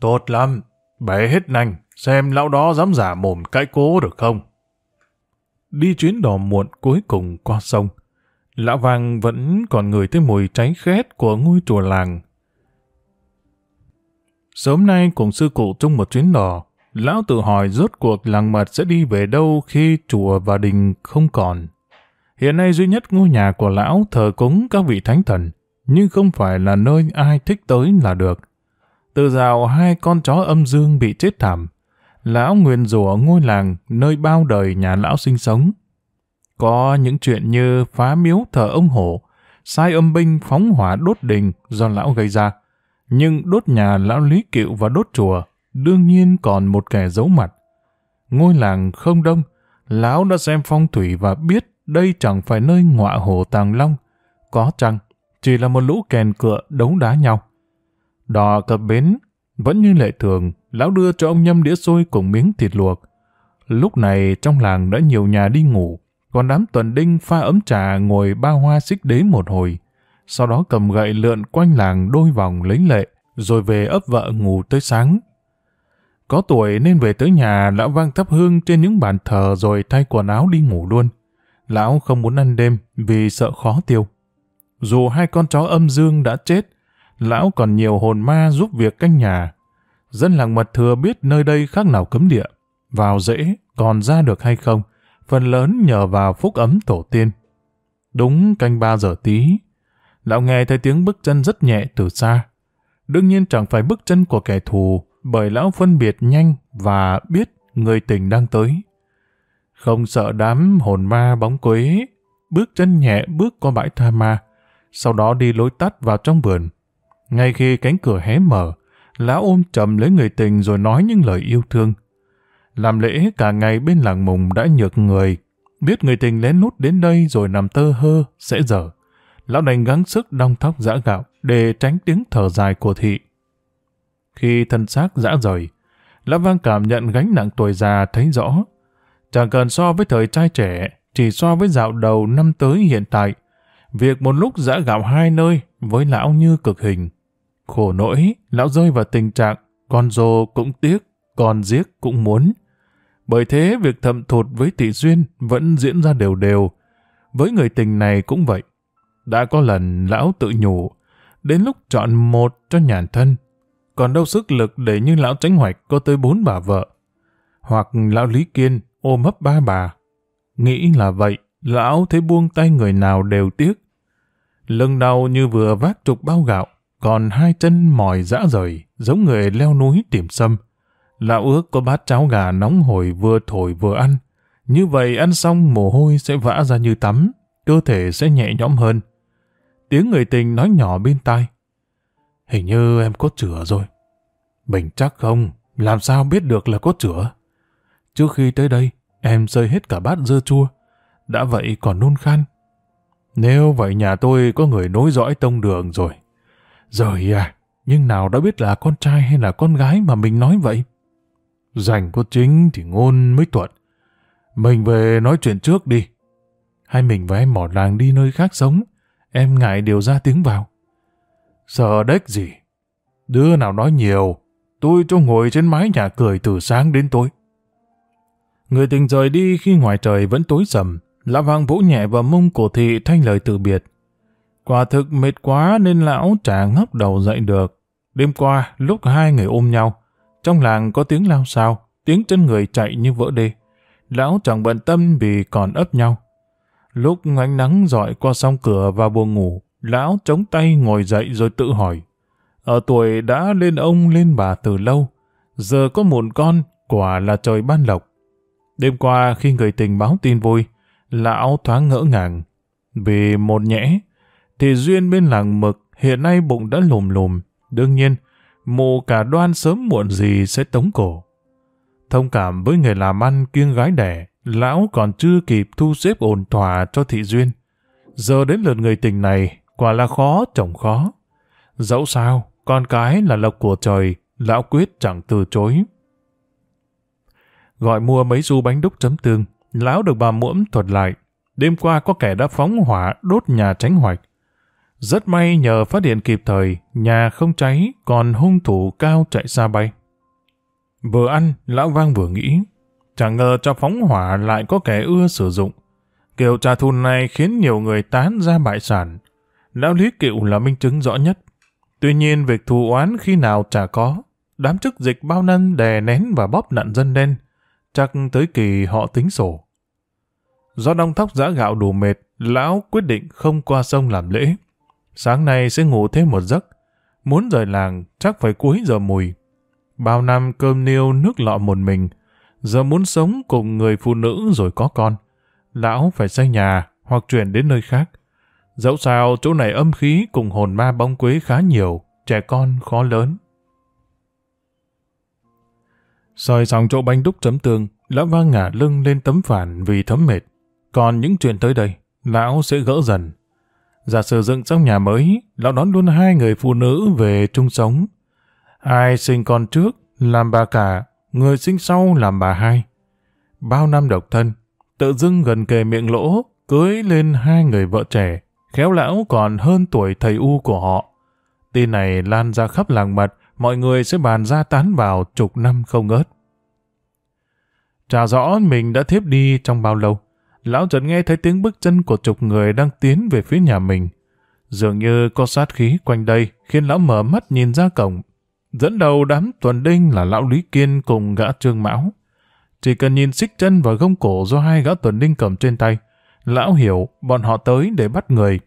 Tốt lắm, bẻ hết nành, xem lão đó dám giả mồm cãi cố được không. Đi chuyến đò muộn cuối cùng qua sông, lão vang vẫn còn ngửi thấy mùi cháy khét của ngôi chùa làng. Sớm nay cùng sư cụ chung một chuyến đò, Lão tự hỏi rốt cuộc làng mật sẽ đi về đâu khi chùa và đình không còn. Hiện nay duy nhất ngôi nhà của lão thờ cúng các vị thánh thần, nhưng không phải là nơi ai thích tới là được. Từ rào hai con chó âm dương bị chết thảm, lão nguyền rủa ngôi làng nơi bao đời nhà lão sinh sống. Có những chuyện như phá miếu thờ ông hổ, sai âm binh phóng hỏa đốt đình do lão gây ra, nhưng đốt nhà lão lý kiệu và đốt chùa đương nhiên còn một kẻ giấu mặt. Ngôi làng không đông, lão đã xem phong thủy và biết đây chẳng phải nơi ngọa hồ tàng long. Có chăng, chỉ là một lũ kèn cựa đấu đá nhau. Đò cập bến, vẫn như lệ thường, lão đưa cho ông nhâm đĩa xôi cùng miếng thịt luộc. Lúc này trong làng đã nhiều nhà đi ngủ, còn đám tuần đinh pha ấm trà ngồi ba hoa xích đế một hồi. Sau đó cầm gậy lượn quanh làng đôi vòng lấy lệ, rồi về ấp vợ ngủ tới sáng. Có tuổi nên về tới nhà, lão vang thắp hương trên những bàn thờ rồi thay quần áo đi ngủ luôn. Lão không muốn ăn đêm vì sợ khó tiêu. Dù hai con chó âm dương đã chết, lão còn nhiều hồn ma giúp việc canh nhà. Dân làng mật thừa biết nơi đây khác nào cấm địa. Vào dễ, còn ra được hay không, phần lớn nhờ vào phúc ấm tổ tiên. Đúng canh ba giờ tí, lão nghe thấy tiếng bước chân rất nhẹ từ xa. Đương nhiên chẳng phải bước chân của kẻ thù, bởi lão phân biệt nhanh và biết người tình đang tới. Không sợ đám hồn ma bóng quế, bước chân nhẹ bước qua bãi tha ma, sau đó đi lối tắt vào trong vườn. Ngay khi cánh cửa hé mở, lão ôm chầm lấy người tình rồi nói những lời yêu thương. Làm lễ cả ngày bên làng mùng đã nhược người, biết người tình lén nút đến đây rồi nằm tơ hơ, sẽ dở. Lão đành gắng sức đong thóc giã gạo để tránh tiếng thở dài của thị. Khi thân xác dã rời, lão vang cảm nhận gánh nặng tuổi già thấy rõ. Chẳng cần so với thời trai trẻ, chỉ so với dạo đầu năm tới hiện tại, việc một lúc dã gạo hai nơi với lão như cực hình. Khổ nỗi, lão rơi vào tình trạng con dô cũng tiếc, con giết cũng muốn. Bởi thế việc thầm thụt với tỷ duyên vẫn diễn ra đều đều. Với người tình này cũng vậy. Đã có lần lão tự nhủ, đến lúc chọn một cho nhàn thân. Còn đâu sức lực để như lão tránh hoạch có tới bốn bà vợ. Hoặc lão Lý Kiên ôm hấp ba bà. Nghĩ là vậy, lão thấy buông tay người nào đều tiếc. Lưng đau như vừa vác trục bao gạo, còn hai chân mỏi dã rời, giống người leo núi tìm sâm. Lão ước có bát cháo gà nóng hổi vừa thổi vừa ăn. Như vậy ăn xong mồ hôi sẽ vã ra như tắm, cơ thể sẽ nhẹ nhõm hơn. Tiếng người tình nói nhỏ bên tai. Hình như em cốt chữa rồi. Mình chắc không, làm sao biết được là cốt chữa. Trước khi tới đây, em rơi hết cả bát dưa chua. Đã vậy còn nôn khan. Nếu vậy nhà tôi có người nối dõi tông đường rồi. Rồi à, nhưng nào đã biết là con trai hay là con gái mà mình nói vậy? Dành có chính thì ngôn mới thuận. Mình về nói chuyện trước đi. Hay mình và em mỏ làng đi nơi khác sống, em ngại điều ra tiếng vào. Sợ đếch gì? Đứa nào nói nhiều, tôi cho ngồi trên mái nhà cười từ sáng đến tối. Người tình rời đi khi ngoài trời vẫn tối sầm, lão vang vỗ nhẹ vào mông cổ thị thanh lời từ biệt. Quả thực mệt quá nên lão chả ngóc đầu dậy được. Đêm qua, lúc hai người ôm nhau, trong làng có tiếng lao sao, tiếng chân người chạy như vỡ đê. Lão chẳng bận tâm vì còn ấp nhau. Lúc ánh nắng dọi qua song cửa vào buồn ngủ, lão chống tay ngồi dậy rồi tự hỏi. Ở tuổi đã lên ông lên bà từ lâu, giờ có một con, quả là trời ban lộc. Đêm qua khi người tình báo tin vui, lão thoáng ngỡ ngàng. Vì một nhẽ, thì duyên bên làng mực hiện nay bụng đã lùm lùm. Đương nhiên, mụ cả đoan sớm muộn gì sẽ tống cổ. Thông cảm với người làm ăn kiêng gái đẻ, lão còn chưa kịp thu xếp ổn thỏa cho thị duyên. Giờ đến lượt người tình này, quả là khó chồng khó. Dẫu sao, con cái là lộc của trời, lão quyết chẳng từ chối. Gọi mua mấy xu bánh đúc chấm tương, lão được bà muỗm thuật lại. Đêm qua có kẻ đã phóng hỏa đốt nhà tránh hoạch. Rất may nhờ phát hiện kịp thời, nhà không cháy, còn hung thủ cao chạy xa bay. Vừa ăn, lão vang vừa nghĩ. Chẳng ngờ cho phóng hỏa lại có kẻ ưa sử dụng. Kiểu trà thù này khiến nhiều người tán ra bại sản. Lão Lý Kiệu là minh chứng rõ nhất. Tuy nhiên việc thù oán khi nào chả có. Đám chức dịch bao năm đè nén và bóp nạn dân đen. Chắc tới kỳ họ tính sổ. Do đông thóc giã gạo đủ mệt, lão quyết định không qua sông làm lễ. Sáng nay sẽ ngủ thêm một giấc. Muốn rời làng chắc phải cuối giờ mùi. Bao năm cơm niêu nước lọ một mình. Giờ muốn sống cùng người phụ nữ rồi có con. Lão phải xây nhà hoặc chuyển đến nơi khác. Dẫu sao chỗ này âm khí cùng hồn ma bóng quế khá nhiều, trẻ con khó lớn. Soi xong chỗ bánh đúc chấm tương, lão vang ngả lưng lên tấm phản vì thấm mệt. Còn những chuyện tới đây, lão sẽ gỡ dần. Giả sử dựng trong nhà mới, lão đón luôn hai người phụ nữ về chung sống. Ai sinh con trước, làm bà cả, người sinh sau làm bà hai. Bao năm độc thân, tự dưng gần kề miệng lỗ, cưới lên hai người vợ trẻ, khéo lão còn hơn tuổi thầy U của họ. Tin này lan ra khắp làng mật, mọi người sẽ bàn ra tán vào chục năm không ngớt. Chả rõ mình đã thiếp đi trong bao lâu lão chợt nghe thấy tiếng bước chân của chục người đang tiến về phía nhà mình. Dường như có sát khí quanh đây khiến lão mở mắt nhìn ra cổng. Dẫn đầu đám tuần đinh là lão Lý Kiên cùng gã Trương Mão. Chỉ cần nhìn xích chân và gông cổ do hai gã tuần đinh cầm trên tay, lão hiểu bọn họ tới để bắt người.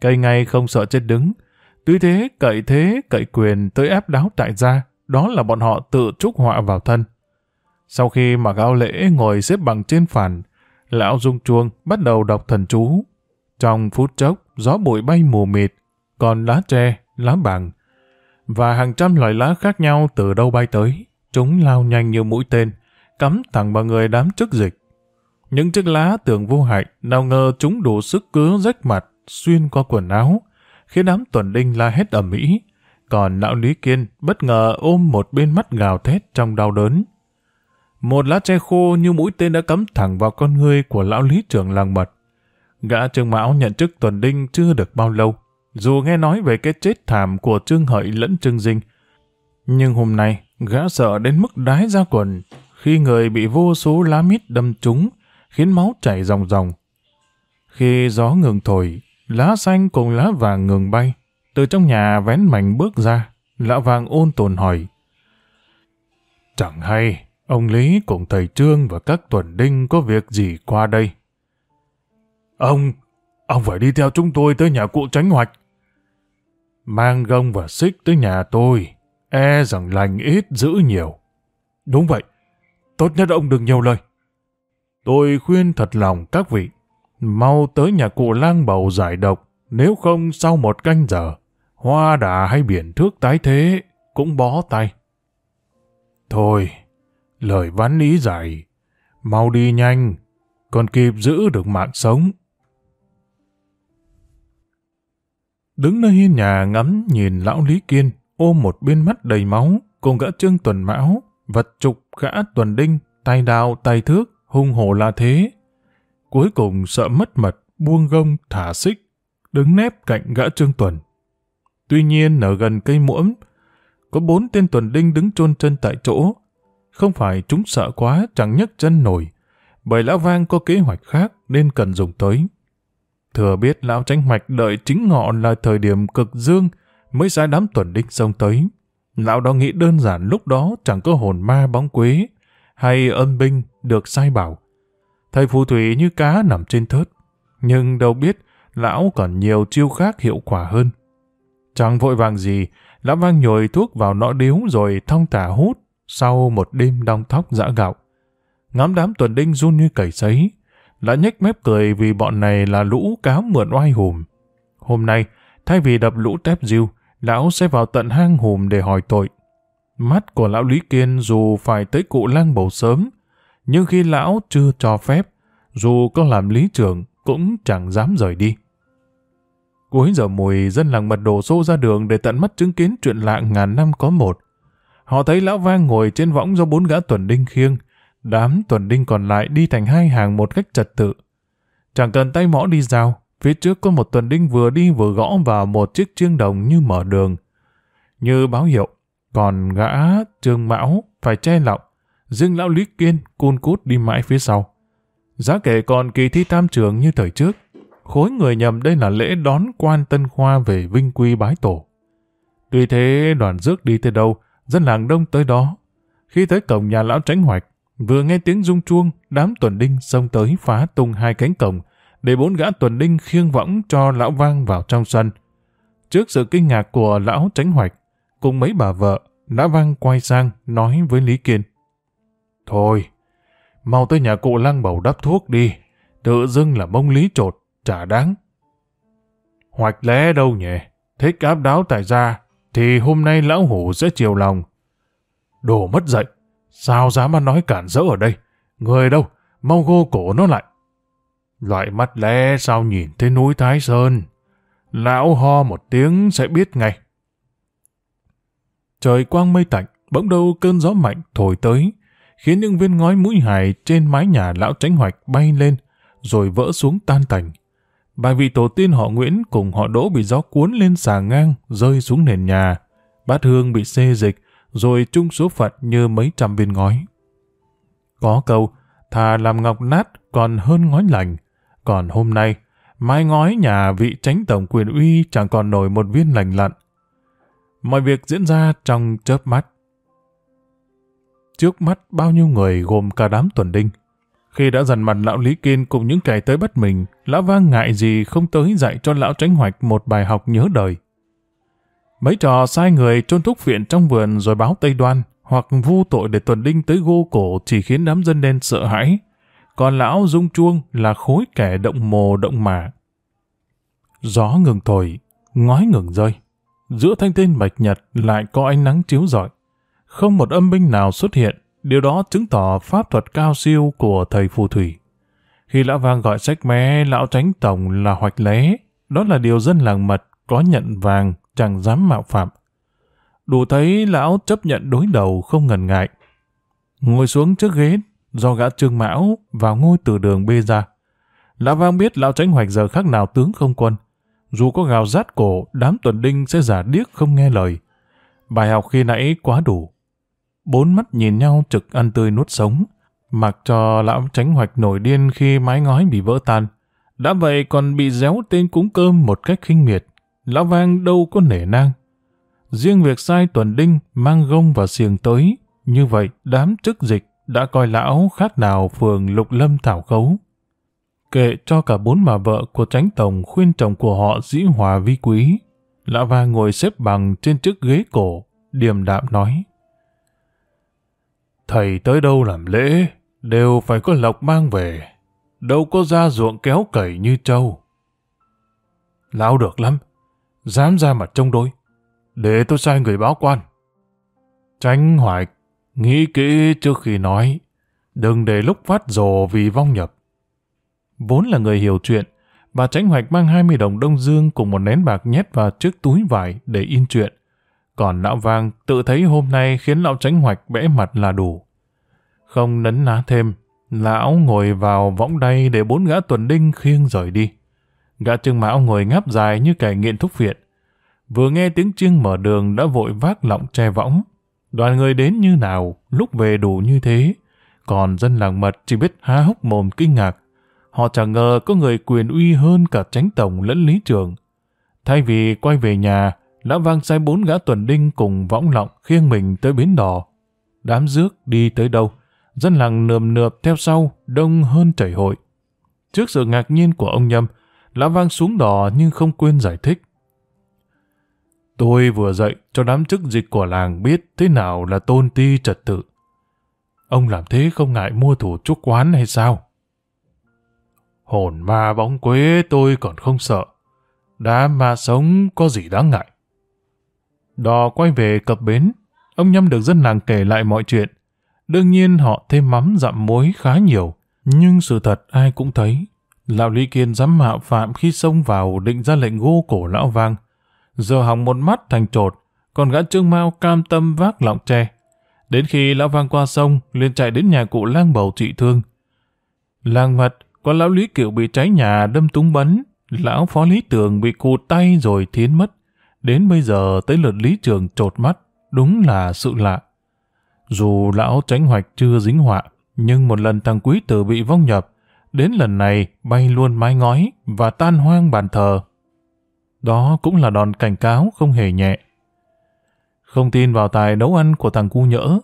Cây ngay không sợ chết đứng, tuy thế cậy thế cậy quyền tới áp đáo tại gia, đó là bọn họ tự trúc họa vào thân. Sau khi mặc áo lễ ngồi xếp bằng trên phản, lão rung chuông bắt đầu đọc thần chú. Trong phút chốc, gió bụi bay mù mịt, còn lá tre, lá bàng và hàng trăm loài lá khác nhau từ đâu bay tới. Chúng lao nhanh như mũi tên, cắm thẳng vào người đám chức dịch. Những chiếc lá tưởng vô hại, nào ngờ chúng đủ sức cứa rách mặt, xuyên qua quần áo, khiến đám tuần đinh la hét ầm ĩ. Còn lão Lý Kiên bất ngờ ôm một bên mắt gào thét trong đau đớn. Một lá tre khô như mũi tên đã cắm thẳng vào con ngươi của lão lý trưởng làng mật. Gã Trương Mão nhận chức tuần đinh chưa được bao lâu, dù nghe nói về cái chết thảm của Trương Hợi lẫn Trương Dinh. Nhưng hôm nay, gã sợ đến mức đái ra quần, khi người bị vô số lá mít đâm trúng, khiến máu chảy ròng ròng. Khi gió ngừng thổi, lá xanh cùng lá vàng ngừng bay, từ trong nhà vén mảnh bước ra, lão vàng ôn tồn hỏi. Chẳng hay, ông Lý cùng thầy Trương và các tuần đinh có việc gì qua đây? Ông, ông phải đi theo chúng tôi tới nhà cụ tránh hoạch. Mang gông và xích tới nhà tôi, e rằng lành ít giữ nhiều. Đúng vậy, tốt nhất ông đừng nhiều lời. Tôi khuyên thật lòng các vị, mau tới nhà cụ lang bầu giải độc, nếu không sau một canh giờ, hoa đà hay biển thước tái thế cũng bó tay. Thôi, lời ván lý giải, mau đi nhanh, còn kịp giữ được mạng sống. Đứng nơi hiên nhà ngắm nhìn lão Lý Kiên ôm một bên mắt đầy máu cùng gã trương tuần mão, vật trục gã tuần đinh, tay đào tay thước, hung hồ là thế. Cuối cùng sợ mất mật, buông gông, thả xích, đứng nép cạnh gã trương tuần. Tuy nhiên ở gần cây muỗm có bốn tên tuần đinh đứng chôn chân tại chỗ. Không phải chúng sợ quá chẳng nhấc chân nổi, bởi lão vang có kế hoạch khác nên cần dùng tới. Thừa biết lão tránh mạch đợi chính ngọ là thời điểm cực dương mới sai đám tuần đinh xông tới. Lão đó nghĩ đơn giản lúc đó chẳng có hồn ma bóng quế hay ân binh được sai bảo. Thầy phù thủy như cá nằm trên thớt, nhưng đâu biết lão còn nhiều chiêu khác hiệu quả hơn. Chẳng vội vàng gì, lão vang nhồi thuốc vào nọ điếu rồi thong tả hút sau một đêm đong thóc dã gạo. Ngắm đám tuần đinh run như cầy sấy, đã nhếch mép cười vì bọn này là lũ cá mượn oai hùm. Hôm nay, thay vì đập lũ tép diêu, lão sẽ vào tận hang hùm để hỏi tội. Mắt của lão Lý Kiên dù phải tới cụ lang bầu sớm, nhưng khi lão chưa cho phép, dù có làm lý trưởng cũng chẳng dám rời đi. Cuối giờ mùi, dân làng mật đổ xô ra đường để tận mắt chứng kiến chuyện lạ ngàn năm có một. Họ thấy lão vang ngồi trên võng do bốn gã tuần đinh khiêng, Đám tuần đinh còn lại đi thành hai hàng một cách trật tự. Chẳng cần tay mõ đi giao, phía trước có một tuần đinh vừa đi vừa gõ vào một chiếc chiêng đồng như mở đường. Như báo hiệu, còn gã trương mão phải che lọng, riêng lão Lý Kiên cun cút đi mãi phía sau. Giá kể còn kỳ thi tam trường như thời trước, khối người nhầm đây là lễ đón quan tân khoa về vinh quy bái tổ. Tuy thế đoàn rước đi tới đâu, dân làng đông tới đó. Khi tới cổng nhà lão tránh hoạch, Vừa nghe tiếng rung chuông, đám tuần đinh xông tới phá tung hai cánh cổng, để bốn gã tuần đinh khiêng võng cho lão vang vào trong sân. Trước sự kinh ngạc của lão tránh hoạch, cùng mấy bà vợ, đã vang quay sang nói với Lý Kiên. Thôi, mau tới nhà cụ lăng bầu đắp thuốc đi, tự dưng là mông lý trột, chả đáng. Hoạch lẽ đâu nhỉ, thích áp đáo tại gia, thì hôm nay lão hủ sẽ chiều lòng. Đồ mất dậy, Sao dám ăn nói cản rỡ ở đây? Người đâu? Mau gô cổ nó lại. Loại mắt lé sao nhìn thấy núi Thái Sơn? Lão ho một tiếng sẽ biết ngay. Trời quang mây tạnh, bỗng đâu cơn gió mạnh thổi tới, khiến những viên ngói mũi hài trên mái nhà lão tránh hoạch bay lên, rồi vỡ xuống tan tành. Bài vị tổ tiên họ Nguyễn cùng họ Đỗ bị gió cuốn lên xà ngang, rơi xuống nền nhà. Bát hương bị xê dịch, rồi chung số phận như mấy trăm viên ngói. Có câu, thà làm ngọc nát còn hơn ngói lành. Còn hôm nay, mái ngói nhà vị tránh tổng quyền uy chẳng còn nổi một viên lành lặn mọi việc diễn ra trong chớp mắt. Trước mắt bao nhiêu người gồm cả đám tuần đinh. Khi đã dần mặt lão Lý Kiên cùng những kẻ tới bắt mình, lão vang ngại gì không tới dạy cho lão tránh hoạch một bài học nhớ đời. Mấy trò sai người trôn thúc viện trong vườn rồi báo Tây Đoan, hoặc vu tội để tuần đinh tới gô cổ chỉ khiến đám dân đen sợ hãi. Còn lão dung chuông là khối kẻ động mồ động mả. Gió ngừng thổi, ngói ngừng rơi. Giữa thanh tên bạch nhật lại có ánh nắng chiếu rọi. Không một âm binh nào xuất hiện, điều đó chứng tỏ pháp thuật cao siêu của thầy phù thủy. Khi lão vang gọi sách mé lão tránh tổng là hoạch lé, đó là điều dân làng mật có nhận vàng chẳng dám mạo phạm. Đủ thấy lão chấp nhận đối đầu không ngần ngại. Ngồi xuống trước ghế, do gã trương mão vào ngôi từ đường bê ra. Lão vang biết lão tránh hoạch giờ khác nào tướng không quân. Dù có gào rát cổ, đám tuần đinh sẽ giả điếc không nghe lời. Bài học khi nãy quá đủ. Bốn mắt nhìn nhau trực ăn tươi nuốt sống, mặc cho lão tránh hoạch nổi điên khi mái ngói bị vỡ tan. Đã vậy còn bị déo tên cúng cơm một cách khinh miệt. Lão vang đâu có nể nang. Riêng việc sai tuần đinh mang gông và xiềng tới, như vậy đám chức dịch đã coi lão khác nào phường lục lâm thảo khấu. Kệ cho cả bốn bà vợ của tránh tổng khuyên chồng của họ dĩ hòa vi quý. Lão va ngồi xếp bằng trên chiếc ghế cổ, điềm đạm nói. Thầy tới đâu làm lễ, đều phải có lộc mang về. Đâu có ra ruộng kéo cẩy như trâu. Lão được lắm, dám ra mặt trông đôi. Để tôi sai người báo quan. Tránh hoại nghĩ kỹ trước khi nói. Đừng để lúc phát rồ vì vong nhập. Vốn là người hiểu chuyện, bà Tránh Hoạch mang 20 đồng Đông Dương cùng một nén bạc nhét vào chiếc túi vải để in chuyện. Còn lão vang tự thấy hôm nay khiến lão Tránh Hoạch bẽ mặt là đủ. Không nấn ná thêm, lão ngồi vào võng đay để bốn gã tuần đinh khiêng rời đi. Gã trưng mão ngồi ngáp dài như kẻ nghiện thuốc viện. Vừa nghe tiếng chiêng mở đường đã vội vác lọng che võng. Đoàn người đến như nào, lúc về đủ như thế. Còn dân làng mật chỉ biết há hốc mồm kinh ngạc. Họ chẳng ngờ có người quyền uy hơn cả tránh tổng lẫn lý trường. Thay vì quay về nhà, Lão Vang sai bốn gã tuần đinh cùng võng lọng khiêng mình tới bến đò. Đám rước đi tới đâu, dân làng nườm nượp theo sau, đông hơn chảy hội. Trước sự ngạc nhiên của ông Nhâm, Lão Vang xuống đò nhưng không quên giải thích. Tôi vừa dạy cho đám chức dịch của làng biết thế nào là tôn ti trật tự. Ông làm thế không ngại mua thủ chúc quán hay sao? Hồn ma bóng quế tôi còn không sợ. Đám ma sống có gì đáng ngại. Đò quay về cập bến, ông Nhâm được dân làng kể lại mọi chuyện. Đương nhiên họ thêm mắm dặm muối khá nhiều, nhưng sự thật ai cũng thấy. Lão Lý Kiên dám mạo phạm khi xông vào định ra lệnh gô cổ lão vang. Giờ hỏng một mắt thành trột, còn gã trương mau cam tâm vác lọng tre. Đến khi lão vang qua sông, liền chạy đến nhà cụ lang bầu trị thương. Lang mật, còn lão Lý Kiệu bị cháy nhà đâm túng bắn, lão phó Lý Tường bị cụt tay rồi thiến mất. Đến bây giờ tới lượt Lý Trường trột mắt, đúng là sự lạ. Dù lão tránh hoạch chưa dính họa, nhưng một lần thằng quý tử bị vong nhập, đến lần này bay luôn mái ngói và tan hoang bàn thờ. Đó cũng là đòn cảnh cáo không hề nhẹ. Không tin vào tài nấu ăn của thằng cu nhỡ.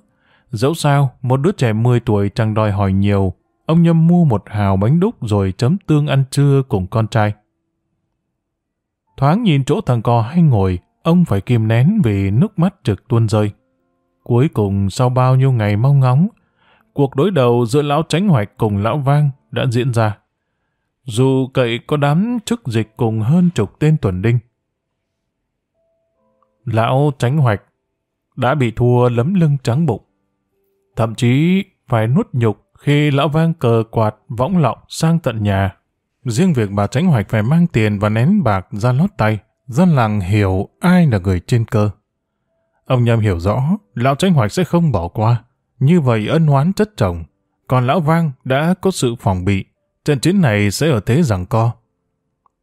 Dẫu sao, một đứa trẻ 10 tuổi chẳng đòi hỏi nhiều, ông Nhâm mua một hào bánh đúc rồi chấm tương ăn trưa cùng con trai. Thoáng nhìn chỗ thằng cò hay ngồi, ông phải kìm nén vì nước mắt trực tuôn rơi. Cuối cùng sau bao nhiêu ngày mong ngóng, cuộc đối đầu giữa lão tránh hoạch cùng lão vang đã diễn ra. Dù cậy có đám chức dịch cùng hơn chục tên tuần đinh. Lão tránh hoạch đã bị thua lấm lưng trắng bụng. Thậm chí phải nuốt nhục khi lão vang cờ quạt võng lọng sang tận nhà, riêng việc bà tránh hoạch phải mang tiền và nén bạc ra lót tay, dân làng hiểu ai là người trên cơ. Ông Nhâm hiểu rõ, lão tránh hoạch sẽ không bỏ qua. Như vậy ân hoán chất chồng. Còn lão vang đã có sự phòng bị. Trận chiến này sẽ ở thế rằng co.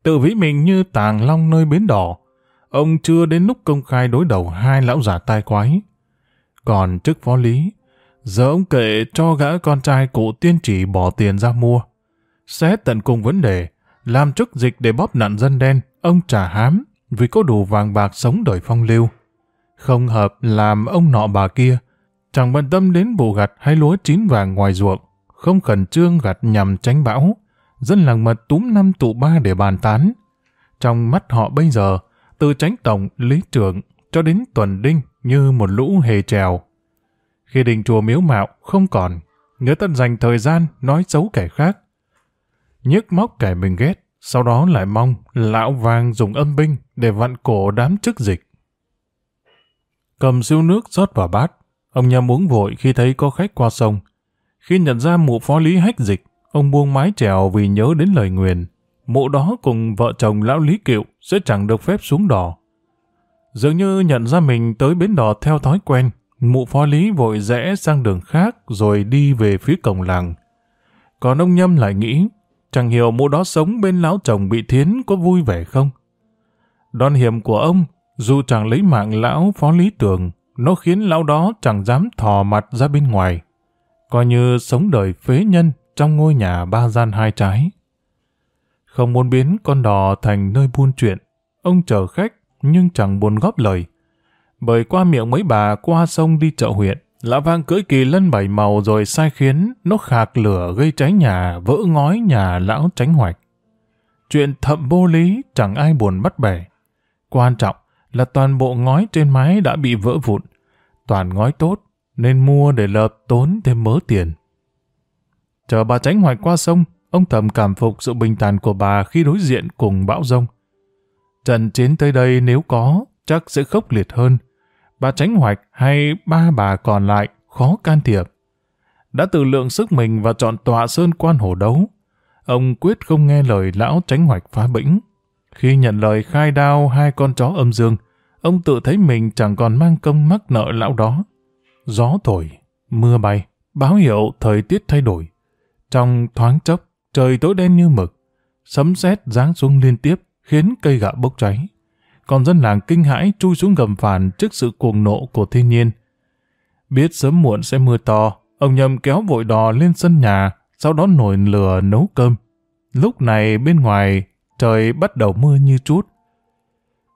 Tự vĩ mình như tàng long nơi bến đỏ. Ông chưa đến lúc công khai đối đầu hai lão giả tai quái. Còn trước phó lý, Giờ ông kệ cho gã con trai cụ tiên chỉ bỏ tiền ra mua. sẽ tận cùng vấn đề, làm chức dịch để bóp nạn dân đen, ông trả hám vì có đủ vàng bạc sống đời phong lưu. không hợp làm ông nọ bà kia, chẳng bận tâm đến bù gặt hay lúa chín vàng ngoài ruộng, không khẩn trương gặt nhằm tránh bão, dân làng mật túm năm tụ ba để bàn tán. Trong mắt họ bây giờ, từ tránh tổng, lý trưởng cho đến tuần đinh như một lũ hề trèo. Khi đình chùa miếu mạo không còn, người ta dành thời gian nói xấu kẻ khác. Nhức móc kẻ mình ghét, sau đó lại mong lão vàng dùng âm binh để vặn cổ đám chức dịch. Cầm siêu nước rót vào bát, ông nhâm uống vội khi thấy có khách qua sông. Khi nhận ra mụ phó lý hách dịch, ông buông mái trèo vì nhớ đến lời nguyền. Mụ đó cùng vợ chồng lão Lý Kiệu sẽ chẳng được phép xuống đò. Dường như nhận ra mình tới bến đò theo thói quen, mụ phó lý vội rẽ sang đường khác rồi đi về phía cổng làng. Còn ông Nhâm lại nghĩ, chẳng hiểu mụ đó sống bên lão chồng bị thiến có vui vẻ không? Đòn hiểm của ông, dù chẳng lấy mạng lão phó lý tường, nó khiến lão đó chẳng dám thò mặt ra bên ngoài. Coi như sống đời phế nhân trong ngôi nhà ba gian hai trái. Không muốn biến con đò thành nơi buôn chuyện, ông chờ khách nhưng chẳng buồn góp lời. Bởi qua miệng mấy bà qua sông đi chợ huyện, lão vang cưỡi kỳ lân bảy màu rồi sai khiến nó khạc lửa gây cháy nhà, vỡ ngói nhà lão tránh hoạch. Chuyện thậm vô lý chẳng ai buồn bắt bẻ. Quan trọng là toàn bộ ngói trên mái đã bị vỡ vụn. Toàn ngói tốt nên mua để lợp tốn thêm mớ tiền. Chờ bà tránh hoạch qua sông, ông thầm cảm phục sự bình thản của bà khi đối diện cùng bão rông. Trận chiến tới đây nếu có, chắc sẽ khốc liệt hơn. Bà tránh hoạch hay ba bà còn lại khó can thiệp. Đã tự lượng sức mình và chọn tọa sơn quan hổ đấu. Ông quyết không nghe lời lão tránh hoạch phá bĩnh. Khi nhận lời khai đao hai con chó âm dương, ông tự thấy mình chẳng còn mang công mắc nợ lão đó. Gió thổi, mưa bay, báo hiệu thời tiết thay đổi. Trong thoáng chốc, trời tối đen như mực, sấm sét giáng xuống liên tiếp, khiến cây gạo bốc cháy. Còn dân làng kinh hãi chui xuống gầm phản trước sự cuồng nộ của thiên nhiên. Biết sớm muộn sẽ mưa to, ông nhầm kéo vội đò lên sân nhà, sau đó nổi lửa nấu cơm. Lúc này bên ngoài, trời bắt đầu mưa như chút.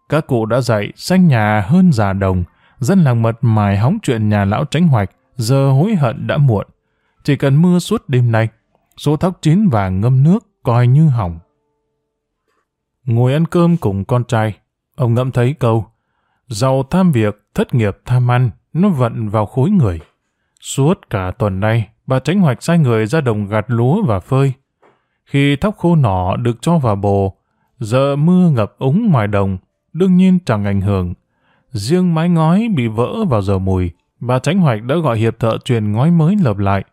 Các cụ đã dậy, xanh nhà hơn già đồng, dân làng mật mài hóng chuyện nhà lão tránh hoạch, giờ hối hận đã muộn. Chỉ cần mưa suốt đêm nay, số thóc chín và ngâm nước coi như hỏng. Ngồi ăn cơm cùng con trai, ông ngẫm thấy câu, giàu tham việc, thất nghiệp tham ăn, nó vận vào khối người. Suốt cả tuần nay, bà tránh hoạch sai người ra đồng gặt lúa và phơi. Khi thóc khô nỏ được cho vào bồ, giờ mưa ngập úng ngoài đồng, đương nhiên chẳng ảnh hưởng. Riêng mái ngói bị vỡ vào giờ mùi, bà tránh hoạch đã gọi hiệp thợ truyền ngói mới lợp lại.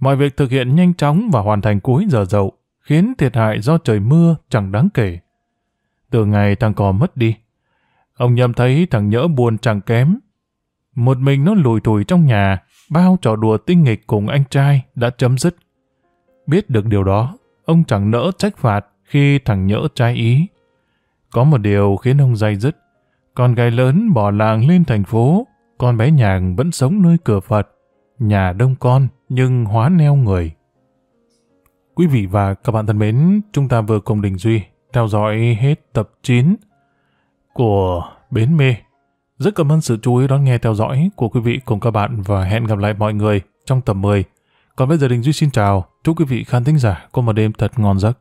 Mọi việc thực hiện nhanh chóng và hoàn thành cuối giờ dậu, khiến thiệt hại do trời mưa chẳng đáng kể. Từ ngày thằng cò mất đi, ông nhầm thấy thằng nhỡ buồn chẳng kém. Một mình nó lùi thủi trong nhà, bao trò đùa tinh nghịch cùng anh trai đã chấm dứt. Biết được điều đó, ông chẳng nỡ trách phạt khi thằng nhỡ trái ý. Có một điều khiến ông dây dứt. Con gái lớn bỏ làng lên thành phố, con bé nhàng vẫn sống nơi cửa Phật. Nhà đông con, nhưng hóa neo người. Quý vị và các bạn thân mến, chúng ta vừa cùng Đình Duy theo dõi hết tập 9 của Bến Mê. Rất cảm ơn sự chú ý đón nghe theo dõi của quý vị cùng các bạn và hẹn gặp lại mọi người trong tập 10. Còn bây giờ Đình Duy xin chào, chúc quý vị khán thính giả có một đêm thật ngon giấc.